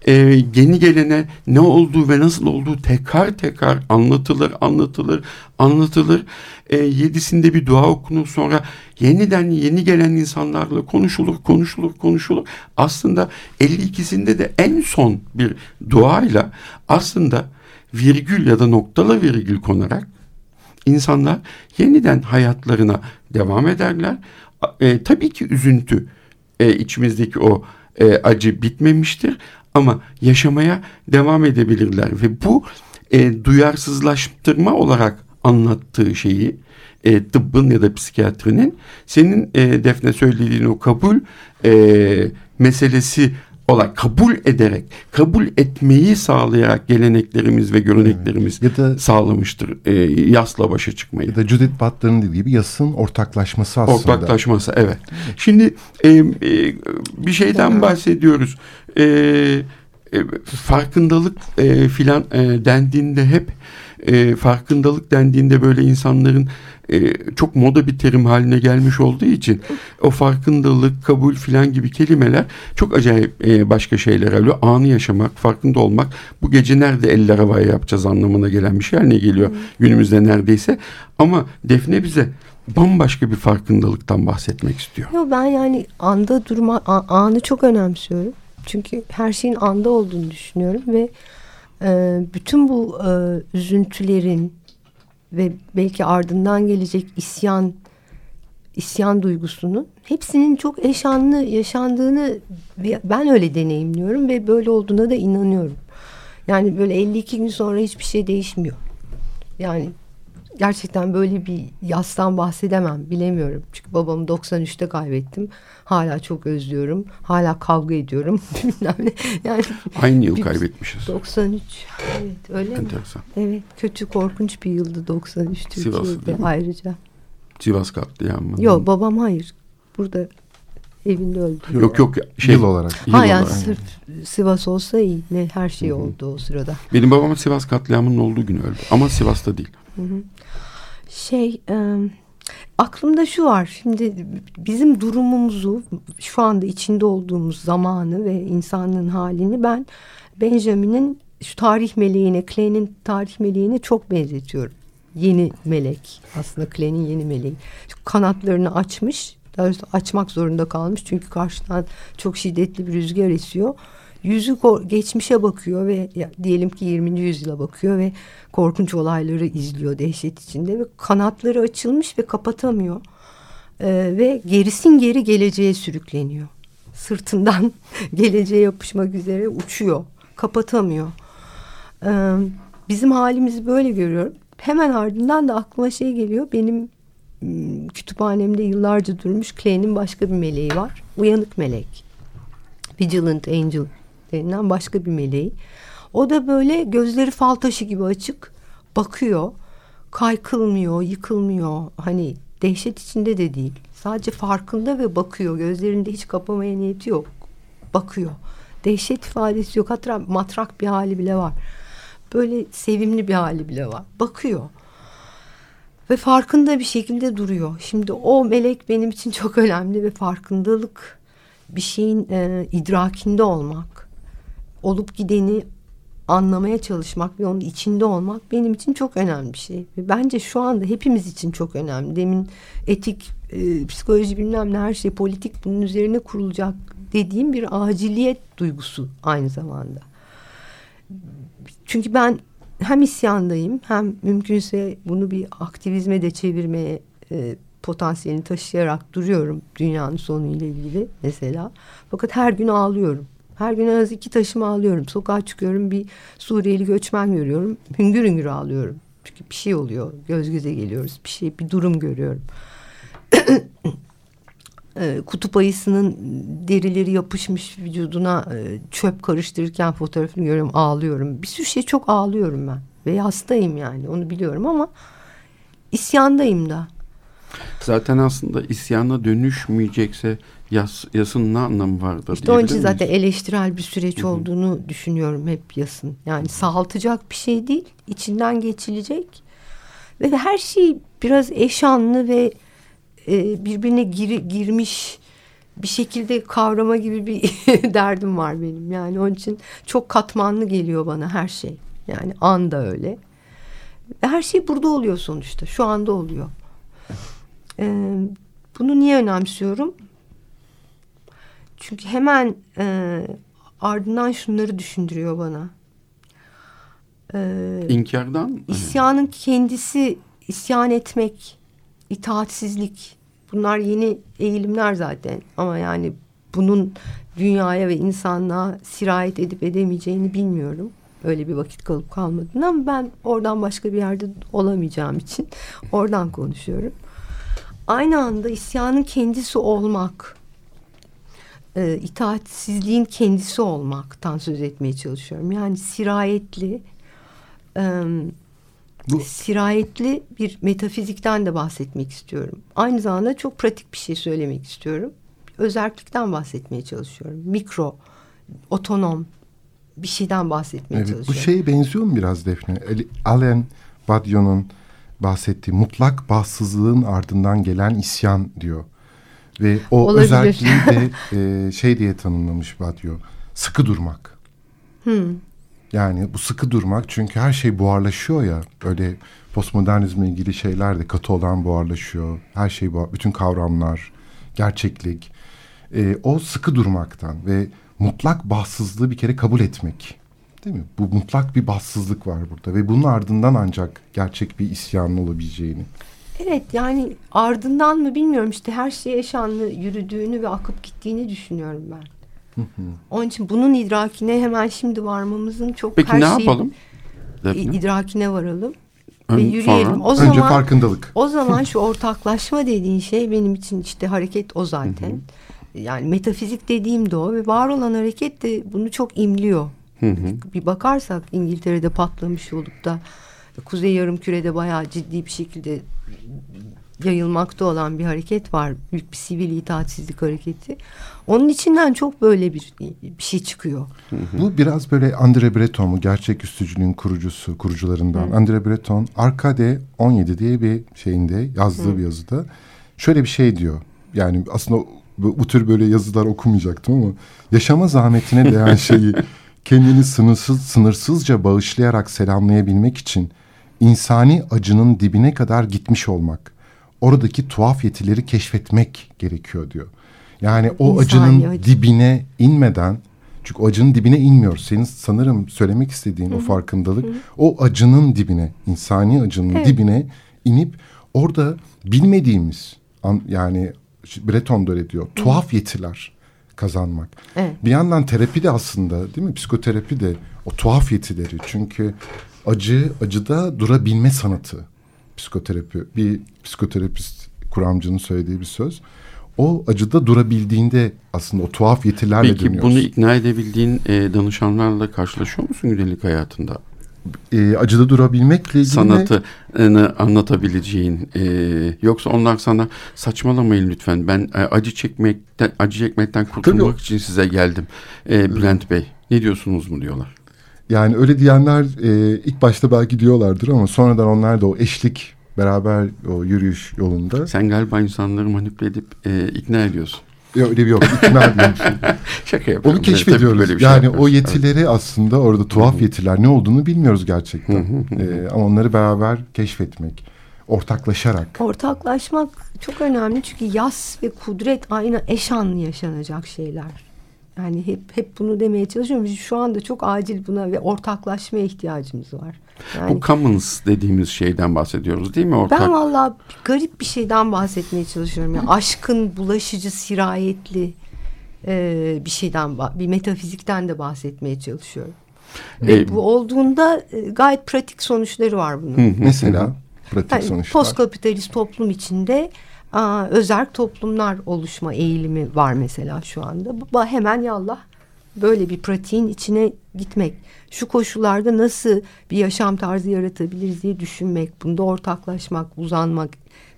E, yeni gelene ne olduğu ve nasıl olduğu tekrar tekrar anlatılır anlatılır anlatılır. E, yedisinde bir dua okunur sonra yeniden yeni gelen insanlarla konuşulur konuşulur konuşulur. Aslında 52'sinde de en son bir duayla aslında virgül ya da noktalı virgül konarak insanlar yeniden hayatlarına devam ederler. E, tabii ki üzüntü e, içimizdeki o e, acı bitmemiştir ama yaşamaya devam edebilirler ve bu e, duyarsızlaştırma olarak anlattığı şeyi e, tıbbın ya da psikiyatrinin senin e, Defne söylediğin o kabul e, meselesi olarak kabul ederek, kabul etmeyi sağlayarak geleneklerimiz ve göreneklerimiz evet. ya da, sağlamıştır e, yasla başa çıkmayı. Ya da Judith Butler'ın dediği gibi yasın ortaklaşması aslında. Ortaklaşması evet. Şimdi e, e, bir şeyden bahsediyoruz. E, e, farkındalık e, filan e, dendiğinde hep e, farkındalık dendiğinde böyle insanların e, çok moda bir terim haline gelmiş olduğu için o farkındalık, kabul filan gibi kelimeler çok acayip e, başka şeyler alıyor. Anı yaşamak, farkında olmak, bu gece nerede eller havaya yapacağız anlamına gelen bir şey haline geliyor günümüzde neredeyse. Ama Defne bize bambaşka bir farkındalıktan bahsetmek istiyor. Yo, ben yani anda durma, anı çok önemsiyorum. Çünkü her şeyin anda olduğunu düşünüyorum ve e, bütün bu e, üzüntülerin ve belki ardından gelecek isyan isyan duygusunun hepsinin çok eşanlı yaşandığını ben öyle deneyimliyorum ve böyle olduğuna da inanıyorum. Yani böyle 52 gün sonra hiçbir şey değişmiyor. Yani gerçekten böyle bir yastan bahsedemem bilemiyorum. Çünkü babamı 93'te kaybettim. Hala çok özlüyorum. Hala kavga ediyorum. [laughs] yani Aynı yıl kaybetmişiz. 93. Evet öyle Enteresan. mi? Evet kötü korkunç bir yıldı 93 Türkiye'de ayrıca. Sivas katliamı. Yok babam hayır. Burada Evinde öldü. Yok yok şey Yıl olarak. Yıl Ha yani olarak. sırf Sivas olsa iyi. Ne her şey oldu o sırada. Benim babam Sivas katliamının olduğu gün öldü. Ama Sivas'ta değil. Hı hı. Şey e, aklımda şu var. Şimdi bizim durumumuzu şu anda içinde olduğumuz zamanı ve insanlığın halini ben Benjamin'in şu tarih meleğine, Clay'nin tarih meleğine çok benzetiyorum. Yeni melek. Aslında Clay'nin yeni meleği. Şu kanatlarını açmış. Daha doğrusu açmak zorunda kalmış. Çünkü karşıdan çok şiddetli bir rüzgar esiyor. Yüzü geçmişe bakıyor ve ya, diyelim ki 20. yüzyıla bakıyor ve korkunç olayları izliyor dehşet içinde ve kanatları açılmış ve kapatamıyor. Ee, ve gerisin geri geleceğe sürükleniyor. Sırtından [laughs] geleceğe yapışmak üzere uçuyor. Kapatamıyor. Ee, bizim halimizi böyle görüyorum. Hemen ardından da aklıma şey geliyor. Benim kütüphanemde yıllarca durmuş Clay'nin başka bir meleği var. Uyanık melek. Vigilant Angel denilen başka bir meleği. O da böyle gözleri fal taşı gibi açık bakıyor. Kaykılmıyor, yıkılmıyor. Hani dehşet içinde de değil. Sadece farkında ve bakıyor. Gözlerinde hiç kapamaya niyeti yok. Bakıyor. Dehşet ifadesi yok. Hatta matrak bir hali bile var. Böyle sevimli bir hali bile var. Bakıyor. Ve farkında bir şekilde duruyor. Şimdi o melek benim için çok önemli ve farkındalık bir şeyin e, idrakinde olmak, olup gideni anlamaya çalışmak ve onun içinde olmak benim için çok önemli bir şey. Ve bence şu anda hepimiz için çok önemli. Demin etik, e, psikoloji bilmem ne her şey politik bunun üzerine kurulacak dediğim bir aciliyet duygusu aynı zamanda. Çünkü ben hem isyandayım hem mümkünse bunu bir aktivizme de çevirmeye e, potansiyelini taşıyarak duruyorum dünyanın sonuyla ilgili mesela. Fakat her gün ağlıyorum. Her gün en az iki taşımı ağlıyorum. Sokağa çıkıyorum bir Suriyeli göçmen görüyorum. Hüngür hüngür ağlıyorum. Çünkü bir şey oluyor. Göz göze geliyoruz. Bir şey bir durum görüyorum. [coughs] e, kutup ayısının derileri yapışmış vücuduna e, çöp karıştırırken fotoğrafını görüyorum ağlıyorum. Bir sürü şey çok ağlıyorum ben. Ve hastayım yani onu biliyorum ama isyandayım da. Zaten aslında isyana dönüşmeyecekse yas, yasın ne anlamı vardır İşte onun için zaten eleştirel bir süreç olduğunu düşünüyorum hep yasın. Yani sağaltacak bir şey değil, içinden geçilecek ve her şey biraz eşanlı ve e, birbirine gir, girmiş bir şekilde kavrama gibi bir [laughs] derdim var benim. Yani onun için çok katmanlı geliyor bana her şey. Yani an da öyle. Her şey burada oluyor sonuçta. Şu anda oluyor. Ee, bunu niye önemsiyorum? Çünkü hemen e, ardından şunları düşündürüyor bana. Ee, İnkardan İsyanın kendisi isyan etmek, itaatsizlik bunlar yeni eğilimler zaten ama yani bunun dünyaya ve insanlığa sirayet edip edemeyeceğini bilmiyorum. Öyle bir vakit kalıp kalmadığını ama ben oradan başka bir yerde olamayacağım için oradan konuşuyorum. Aynı anda isyanın kendisi olmak, e, itaatsizliğin kendisi olmaktan söz etmeye çalışıyorum. Yani sirayetli, e, sirayetli bir metafizikten de bahsetmek istiyorum. Aynı zamanda çok pratik bir şey söylemek istiyorum. Özerklikten bahsetmeye çalışıyorum. Mikro, otonom bir şeyden bahsetmeye Evet, bu çalışıyorum. şeye benziyor mu biraz Defne? Alain Badiou'nun bahsettiği mutlak bağımsızlığın ardından gelen isyan diyor. Ve o Olabilir. özelliği de e, şey diye tanımlamış Badiou. Sıkı durmak. Hmm. Yani bu sıkı durmak çünkü her şey buharlaşıyor ya. Öyle postmodernizmle ilgili şeyler de katı olan buharlaşıyor. Her şey buhar, bütün kavramlar, gerçeklik. E, o sıkı durmaktan ve mutlak bahtsızlığı bir kere kabul etmek. Değil mi? Bu mutlak bir bahtsızlık var burada ve bunun ardından ancak gerçek bir isyanın olabileceğini. Evet yani ardından mı bilmiyorum işte her şey eşanlı yürüdüğünü ve akıp gittiğini düşünüyorum ben. Onun için bunun idrakine hemen şimdi varmamızın çok Peki her ne şeyi yapalım? idrakine varalım Ön- ve yürüyelim. sonra? O Önce zaman farkındalık. O zaman şu ortaklaşma dediğin şey benim için işte hareket o zaten. Yani metafizik dediğim de o ve var olan hareket de bunu çok imliyor. Hı hı. Bir bakarsak İngiltere'de patlamış olup da Kuzey Yarımküre'de bayağı ciddi bir şekilde yayılmakta olan bir hareket var. Büyük bir sivil itaatsizlik hareketi. Onun içinden çok böyle bir, bir şey çıkıyor. Bu biraz böyle Andre Breton mu gerçeküstücülüğün kurucusu, kurucularından. Hı. Andre Breton Arkade 17 diye bir şeyinde yazdığı Hı. bir yazıda şöyle bir şey diyor. Yani aslında bu, bu tür böyle yazılar okumayacaktım ama yaşama zahmetine değen [laughs] şeyi kendini sınırsız sınırsızca bağışlayarak selamlayabilmek için insani acının dibine kadar gitmiş olmak. Oradaki tuhaf yetileri keşfetmek gerekiyor diyor. Yani o İnsani acının acı. dibine inmeden çünkü acının dibine inmiyor. Senin sanırım söylemek istediğin Hı o hı. farkındalık Hı hı. o acının dibine, insani acının Evet. dibine inip orada bilmediğimiz an- yani Breton da öyle diyor. Tuhaf yetiler kazanmak. Evet. Bir yandan terapi de aslında değil mi? Psikoterapi de o tuhaf yetileri. Çünkü acı acıda durabilme sanatı. Psikoterapi bir psikoterapist kuramcının söylediği bir söz. O acıda durabildiğinde aslında o tuhaf yetilerle Peki dönüyoruz. bunu ikna edebildiğin e, danışanlarla karşılaşıyor musun gündelik hayatında? E, acıda durabilmekle ilgili? Sanatını anlatabileceğin e, yoksa onlar sana saçmalamayın lütfen ben e, acı çekmekten acı çekmekten kurtulmak için size geldim e, Bülent Bey ne diyorsunuz mu diyorlar. Yani öyle diyenler e, ilk başta belki diyorlardır ama sonradan onlar da o eşlik beraber o yürüyüş yolunda. Sen galiba insanları manipüle edip e, ikna ediyorsun. Ya öyle bir yok. İkna ediyorsun. [laughs] Şaka yapıyorum. Onu keşfediyoruz. Tabii böyle bir şey yani yapıyoruz. o yetileri aslında orada tuhaf yetiler ne olduğunu bilmiyoruz gerçekten. Ee, ama onları beraber keşfetmek, ortaklaşarak. Ortaklaşmak çok önemli çünkü yas ve kudret aynı eş anlı yaşanacak şeyler. Yani hep hep bunu demeye çalışıyorum. Şu anda çok acil buna ve ortaklaşmaya ihtiyacımız var. Yani Bu commons dediğimiz şeyden bahsediyoruz değil mi? Ortak. ben vallahi garip bir şeyden bahsetmeye çalışıyorum. Yani aşkın bulaşıcı, sirayetli e, bir şeyden, bir metafizikten de bahsetmeye çalışıyorum. Ve E, bu olduğunda e, gayet pratik sonuçları var bunun. Mesela pratik Yani sonuçlar. Postkapitalist toplum içinde aa, özerk toplumlar oluşma eğilimi var mesela şu anda. Bu hemen yallah böyle bir pratiğin içine gitmek. Şu koşullarda nasıl bir yaşam tarzı yaratabiliriz diye düşünmek, bunda ortaklaşmak, uzanmak.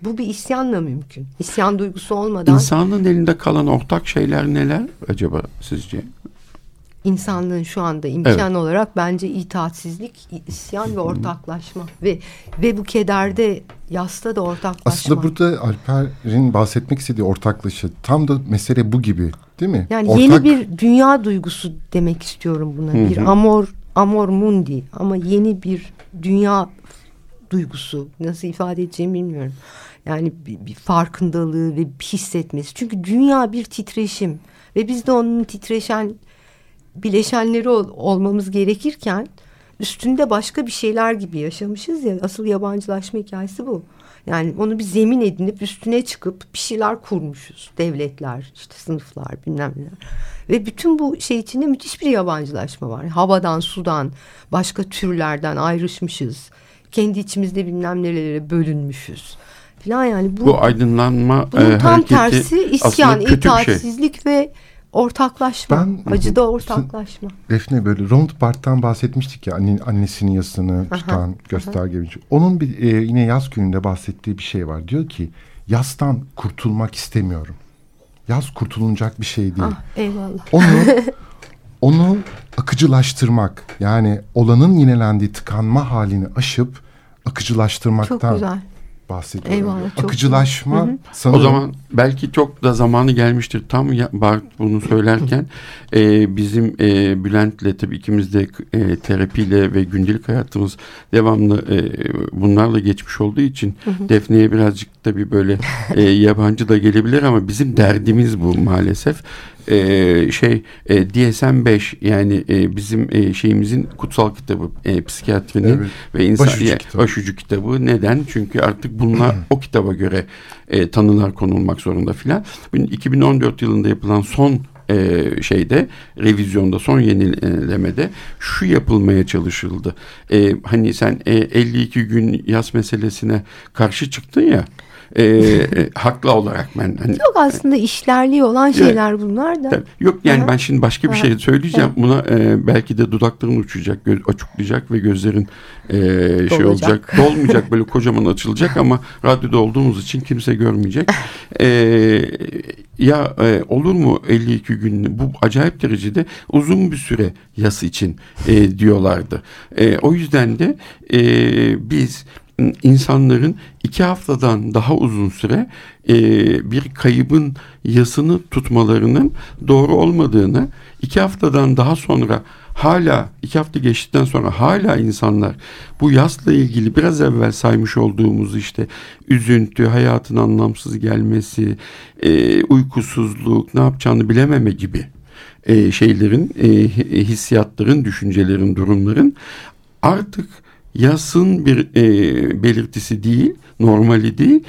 Bu bir isyanla mümkün. İsyan duygusu olmadan İnsanın elinde kalan ortak şeyler neler acaba sizce? insanlığın şu anda imkan Evet. olarak bence itaatsizlik, isyan ve ortaklaşma ve ve bu kederde yasta da ortaklaşma. Aslında burada Alper'in bahsetmek istediği ortaklışı tam da mesele bu gibi değil mi? Yani Ortak- yeni bir dünya duygusu demek istiyorum buna. Hı Bir hı. amor amor mundi ama yeni bir dünya duygusu nasıl ifade edeceğimi bilmiyorum. Yani bir, bir farkındalığı ve bir hissetmesi. Çünkü dünya bir titreşim ve biz de onun titreşen bileşenleri ol- olmamız gerekirken üstünde başka bir şeyler gibi yaşamışız ya. Asıl yabancılaşma hikayesi bu. Yani onu bir zemin edinip üstüne çıkıp bir şeyler kurmuşuz. Devletler, işte sınıflar, bilmem neler. Ve bütün bu şey içinde müthiş bir yabancılaşma var. Havadan, sudan, başka türlerden ayrışmışız. Kendi içimizde bilmem nerelere bölünmüşüz. Falan yani bu, Bu aydınlanma bunun e, tam tersi isyan, şey. itaatsizlik ve ortaklaşma. Ben- Acıda ortaklaşma. Defne böyle Roland Barthes'tan bahsetmiştik ya anne, annesinin yasını Aha, tutan aha. gösterge biçimi. Onun bir e, yine yaz gününde bahsettiği bir şey var. Diyor ki yastan kurtulmak istemiyorum. Yaz kurtulunacak bir şey değil. Ah, eyvallah. Onu [laughs] onu akıcılaştırmak yani olanın yinelendiği tıkanma halini aşıp akıcılaştırmaktan Çok güzel. Bahsediyorum. Eyvallah, çok Akıcılaşma. Hı hı. sanırım O zaman belki çok da zamanı gelmiştir. Tam ya, Bart bunu söylerken [laughs] e, bizim e, Bülent'le tabii ikimiz de e, terapiyle ve gündelik hayatımız devamlı e, bunlarla geçmiş olduğu için Hı hı. Defne'ye birazcık tabii böyle e, yabancı da gelebilir ama bizim derdimiz bu maalesef. E, şey e, DSM 5 yani e, bizim e, şeyimizin kutsal kitabı e, psikiyatrinin Evet. ve insan Başucu ya- kitabı. başucu kitabı. Neden? Çünkü artık bunlar [clears throat] o kitaba göre e, tanılar konulmak zorunda filan. Bin- 2014 yılında yapılan son e, şeyde revizyonda son yenilemede şu yapılmaya çalışıldı. E, hani sen e, 52 gün yaz meselesine karşı çıktın ya. E, e, haklı olarak ben hani Yok aslında işlerliği olan şeyler bunlar da. Tabii. Yok yani Aha. ben şimdi başka bir Aha. şey söyleyeceğim. Buna e, belki de dudakların uçacak, göz, açıklayacak ve gözlerin e, şey olacak. Dolmayacak böyle kocaman açılacak ama [laughs] radyoda olduğumuz için kimse görmeyecek. E, ya e, olur mu 52 gün bu acayip derecede uzun bir süre yas için e, diyorlardı. E, o yüzden de e, biz insanların iki haftadan daha uzun süre e, bir kaybın yasını tutmalarının doğru olmadığını iki haftadan daha sonra hala iki hafta geçtikten sonra hala insanlar bu yasla ilgili biraz evvel saymış olduğumuz işte üzüntü, hayatın anlamsız gelmesi, e, uykusuzluk, ne yapacağını bilememe gibi e, şeylerin, e, hi- hissiyatların, düşüncelerin, durumların artık yasın bir e, belirtisi değil, normali değil,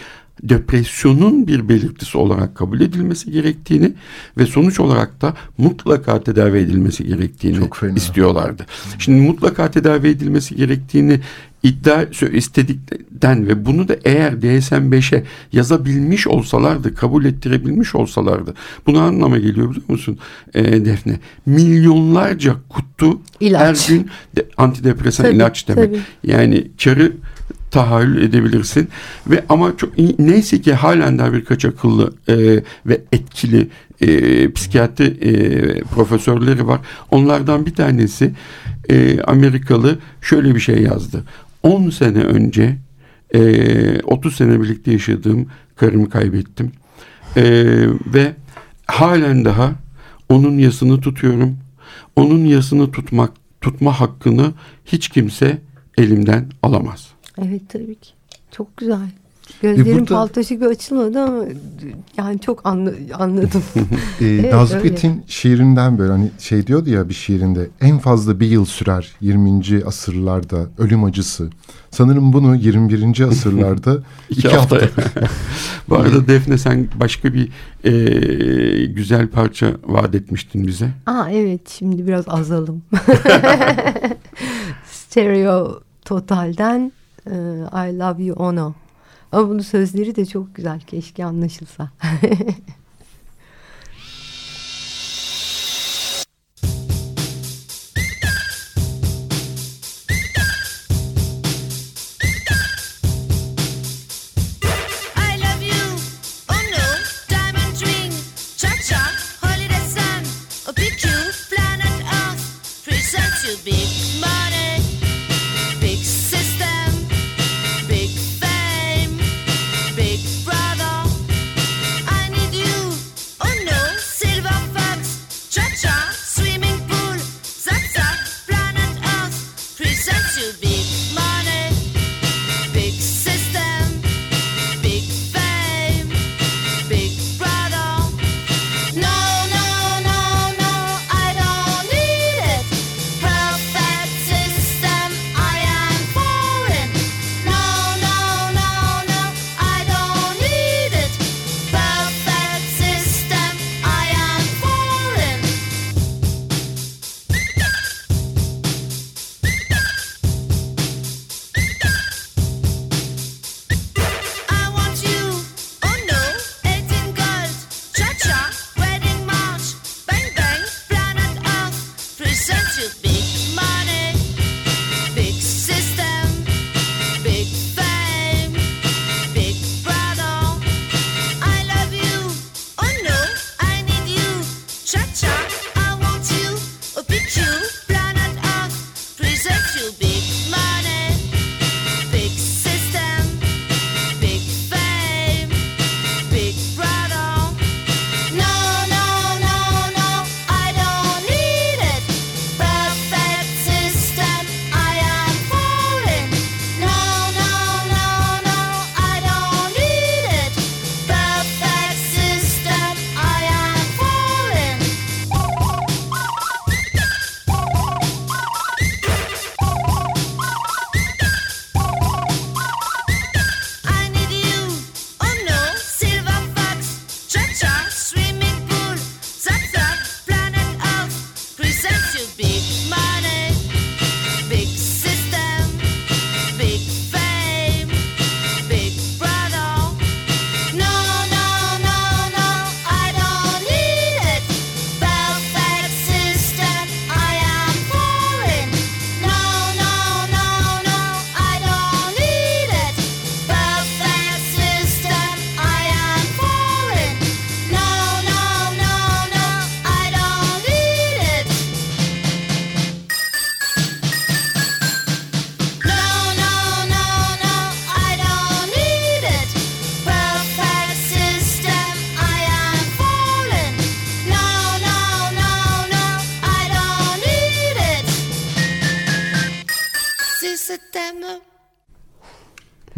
depresyonun bir belirtisi olarak kabul edilmesi gerektiğini ve sonuç olarak da mutlaka tedavi edilmesi gerektiğini istiyorlardı. Şimdi mutlaka tedavi edilmesi gerektiğini iddia istedikten ve bunu da eğer DSM-5'e yazabilmiş olsalardı, kabul ettirebilmiş olsalardı, bu ne anlama geliyor biliyor musun e, Defne? Milyonlarca kutu İlaç. her gün de, antidepresan Tabii, ilaç demek. tabii. Yani karı tahayyül edebilirsin ve ama çok neyse ki halen daha birkaç akıllı e, ve etkili e, psikiyatri e, profesörleri var. Onlardan bir tanesi e, Amerikalı şöyle bir şey yazdı. 10 sene önce e, 30 sene birlikte yaşadığım karımı kaybettim. E, ve halen daha onun yasını tutuyorum. Onun yasını tutmak tutma hakkını hiç kimse elimden alamaz. Evet tabii ki. Çok güzel. Gözlerim burada- fal taşı gibi açılmadı ama yani çok anla- anladım. Ee, [laughs] Evet, Nazım şiirinden böyle hani şey diyordu ya bir şiirinde en fazla bir yıl sürer 20. asırlarda ölüm acısı. Sanırım bunu 21. asırlarda [laughs] İki, iki, hafta. hafta. [laughs] Bu arada Defne sen başka bir e, güzel parça vaat etmiştin bize. Aa evet şimdi biraz azalım. Stereo Total'den e, I Love You Ono. Ama bunun sözleri de çok güzel. Keşke anlaşılsa. [laughs]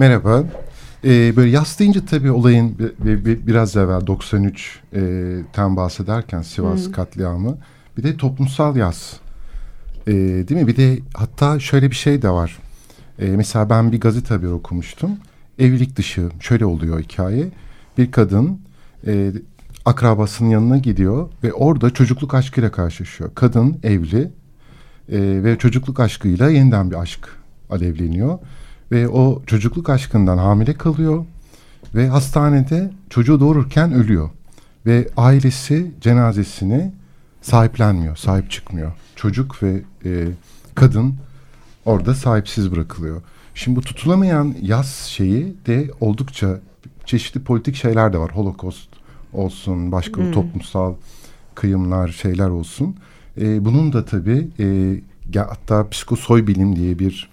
Merhaba. Ee, böyle yas deyince tabii olayın bi- bi- bi- biraz evvel 93 e, bahsederken Sivas Hı. katliamı bir de toplumsal yas Ee, değil mi? Bir de hatta şöyle bir şey de var. Ee, mesela ben bir gazete haberi okumuştum. Evlilik dışı şöyle oluyor hikaye. Bir kadın e, akrabasının yanına gidiyor ve orada çocukluk aşkıyla karşılaşıyor. Kadın evli e, ve çocukluk aşkıyla yeniden bir aşk alevleniyor. Ve o çocukluk aşkından hamile kalıyor ve hastanede çocuğu doğururken ölüyor. Ve ailesi cenazesini sahiplenmiyor, sahip çıkmıyor. Çocuk ve e, kadın orada sahipsiz bırakılıyor. Şimdi bu tutulamayan yaz şeyi de oldukça çeşitli politik şeyler de var. Holocaust olsun, başka Hmm. toplumsal kıyımlar, şeyler olsun. E, bunun da tabii e, hatta psikosoy bilim diye bir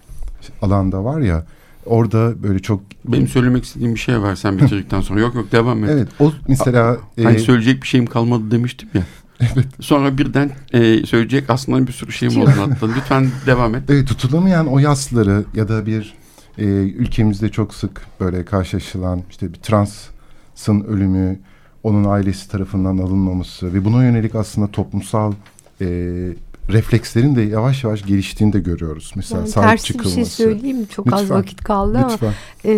alanda var ya orada böyle çok Benim söylemek istediğim bir şey var sen bitirdikten [laughs] sonra. Yok yok devam et. Evet, o mesela, A- Hani e, söyleyecek bir şeyim kalmadı demiştim ya. Evet. Sonra birden e, söyleyecek aslında bir sürü şeyim olduğunu atladın. Lütfen devam et. Evet, tutulamayan o yasları ya da bir e, ülkemizde çok sık böyle karşılaşılan işte bir transın ölümü, onun ailesi tarafından alınmaması ve buna yönelik aslında toplumsal e, reflekslerin de yavaş yavaş geliştiğini de görüyoruz. Mesela Ben sahip tersi bir çıkılması. şey söyleyeyim mi? Çok az Lütfen, vakit kaldı ama lütfen. e,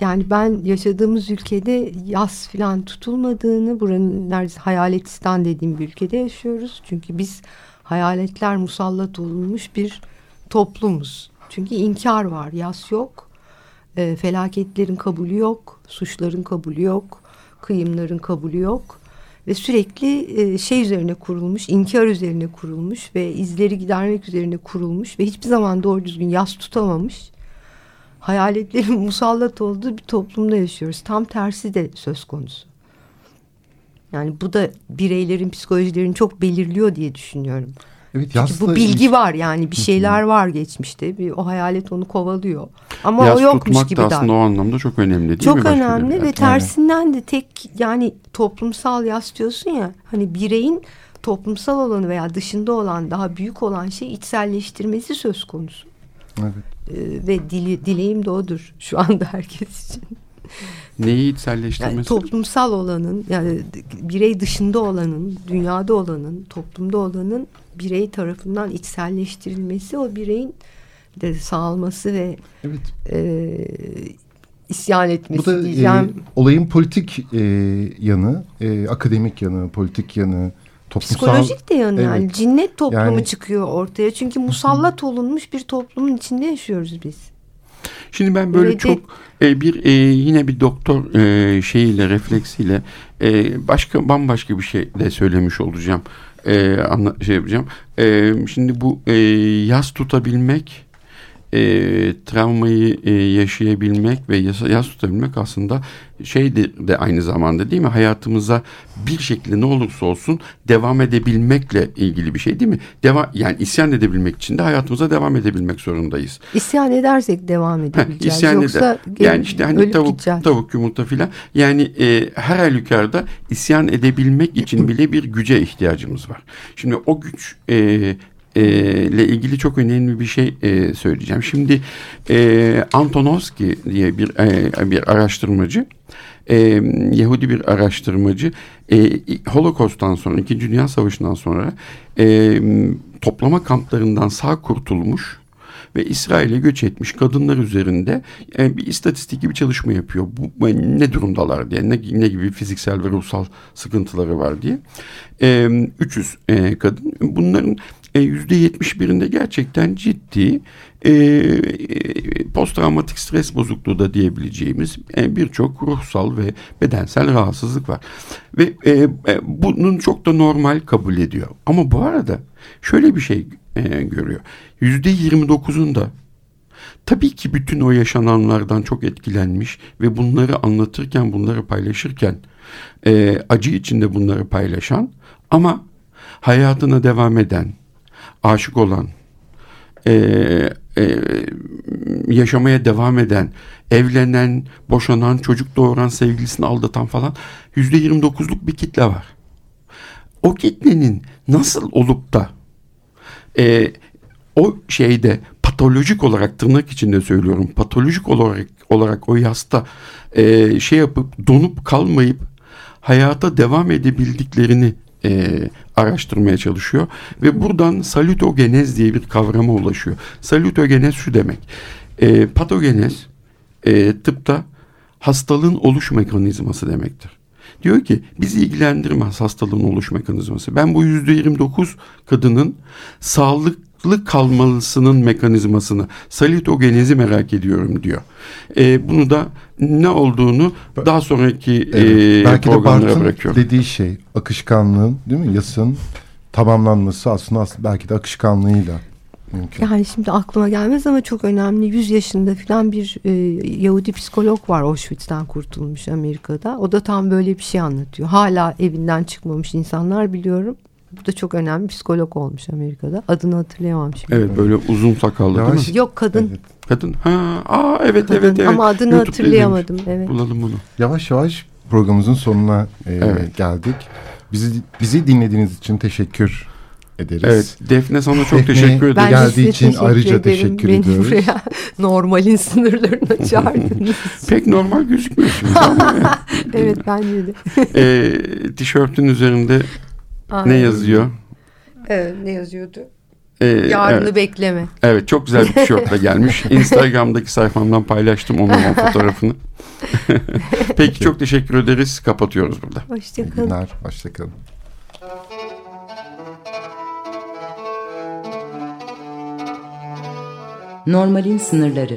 yani ben yaşadığımız ülkede yas filan tutulmadığını buranın neredeyse hayaletsizden dediğim bir ülkede yaşıyoruz. Çünkü biz hayaletler musallat olunmuş bir toplumuz. Çünkü inkar var, yas yok. E, felaketlerin kabulü yok, suçların kabulü yok, kıyımların kabulü yok. Ve sürekli e, şey üzerine kurulmuş, inkar üzerine kurulmuş ve izleri gidermek üzerine kurulmuş ve hiçbir zaman doğru düzgün yas tutamamış. Hayaletlerin [laughs] musallat olduğu bir toplumda yaşıyoruz. Tam tersi de söz konusu. Yani bu da bireylerin psikolojilerini çok belirliyor diye düşünüyorum. Evet, Çünkü bu bilgi ilişki- var yani bir şeyler var geçmişte. Bir, o hayalet onu kovalıyor. Ama Yas o yokmuş gibi da aslında davranıyor. o anlamda çok önemli değil mi? Çok başka bir önemli ve tersinden de tek yani toplumsal yas diyorsun ya hani bireyin toplumsal olanı veya dışında olan daha büyük olan şey içselleştirmesi söz konusu. Evet. Ee, ve dili, dileğim de odur şu anda herkes için. Neyi içselleştirmesi? Yani toplumsal olanın yani birey dışında olanın, dünyada olanın, toplumda olanın birey tarafından içselleştirilmesi o bireyin de sağlaması ve evet. e, isyan etmesi Bu da e, diyeceğim. olayın politik e, yanı, e, akademik yanı, politik yanı, toplumsal... Psikolojik de yanı yani Evet. cinnet toplumu Yani- çıkıyor ortaya. Çünkü musallat olunmuş bir toplumun içinde yaşıyoruz biz. Şimdi ben böyle Öyle çok e, bir e, yine bir doktor e, şeyiyle refleksiyle e, başka bambaşka bir şey de söylemiş olacağım. E, anla, şey yapacağım. E, şimdi bu e, yas tutabilmek e, travmayı e, yaşayabilmek ve yas, yas tutabilmek aslında şey de, de aynı zamanda değil mi? Hayatımıza bir şekilde ne olursa olsun devam edebilmekle ilgili bir şey değil mi? Deva, yani isyan edebilmek için de hayatımıza devam edebilmek zorundayız. İsyan edersek devam Heh, edebileceğiz. isyan Yoksa eder. Yani işte hani tavuk, gideceğiz. tavuk yumurta filan. Yani e, her halükarda isyan edebilmek için bile bir güce ihtiyacımız var. Şimdi o güç e, e, ile ilgili çok önemli bir şey e, söyleyeceğim. Şimdi e, Antonovski diye bir e, bir araştırmacı e, Yahudi bir araştırmacı e, Holocaust'tan sonra İkinci Dünya Savaşı'ndan sonra e, toplama kamplarından sağ kurtulmuş ve İsrail'e göç etmiş kadınlar üzerinde e, bir istatistik gibi çalışma yapıyor. Bu ne durumdalar diye, ne, ne gibi fiziksel ve ruhsal sıkıntıları var diye. E, 300 e, kadın. Bunların %71'inde gerçekten ciddi e, e, posttraumatik stres bozukluğu da diyebileceğimiz e, birçok ruhsal ve bedensel rahatsızlık var. Ve e, e, bunun çok da normal kabul ediyor. Ama bu arada şöyle bir şey e, görüyor. %29'unda tabii ki bütün o yaşananlardan çok etkilenmiş ve bunları anlatırken, bunları paylaşırken e, acı içinde bunları paylaşan ama hayatına devam eden, aşık olan, e, e, yaşamaya devam eden, evlenen, boşanan, çocuk doğuran, sevgilisini aldatan falan yüzde 29'luk bir kitle var. O kitlenin nasıl olup da e, o şeyde pat patolojik olarak tırnak içinde söylüyorum patolojik olarak olarak o yasta e, şey yapıp donup kalmayıp hayata devam edebildiklerini e, araştırmaya çalışıyor ve buradan salutogenez diye bir kavrama ulaşıyor. Salutogenez şu demek. E, patogenez e, tıpta hastalığın oluş mekanizması demektir. Diyor ki bizi ilgilendirmez hastalığın oluş mekanizması. Ben bu yüzde 29 kadının sağlıklı kalmalısının mekanizmasını, salitogenezi merak ediyorum diyor. E, bunu da ne olduğunu daha sonraki Evet, e, belki de programlara Bart'ın bırakıyorum. dediği şey akışkanlığın değil mi yasın tamamlanması aslında as- belki de akışkanlığıyla mümkün. Yani şimdi aklıma gelmez ama çok önemli. 100 yaşında falan bir e, Yahudi psikolog var Auschwitz'ten kurtulmuş Amerika'da. O da tam böyle bir şey anlatıyor. Hala evinden çıkmamış insanlar biliyorum. Bu da çok önemli psikolog olmuş Amerika'da. Adını hatırlayamam şimdi. Evet böyle uzun sakallı değil mi? Yok kadın. Kadın. Ha, aa evet Kadın. evet evet. Ama adını YouTube'da hatırlayamadım, izlemiş. evet. Bulalım bunu. Yavaş yavaş programımızın sonuna e, Evet. geldik. Bizi bizi dinlediğiniz için teşekkür ederiz. Evet, Defne sana çok Defne teşekkür de Geldiği için teşekkür ayrıca ederim. teşekkür Beni ediyoruz. buraya [laughs] normalin sınırlarına [laughs] çağırdınız. Pek normal gözükmüyorsun. [laughs] evet bence de. e, tişörtün üzerinde ne Aynen. yazıyor? Evet, ne yazıyordu? Ee, Yarını evet. bekleme. Evet çok güzel bir tişörtle [laughs] gelmiş. Instagram'daki sayfamdan paylaştım onun o fotoğrafını. [laughs] Peki çok teşekkür ederiz. Kapatıyoruz burada. Hoşçakalın. günler. Hoşçakalın. Normalin sınırları.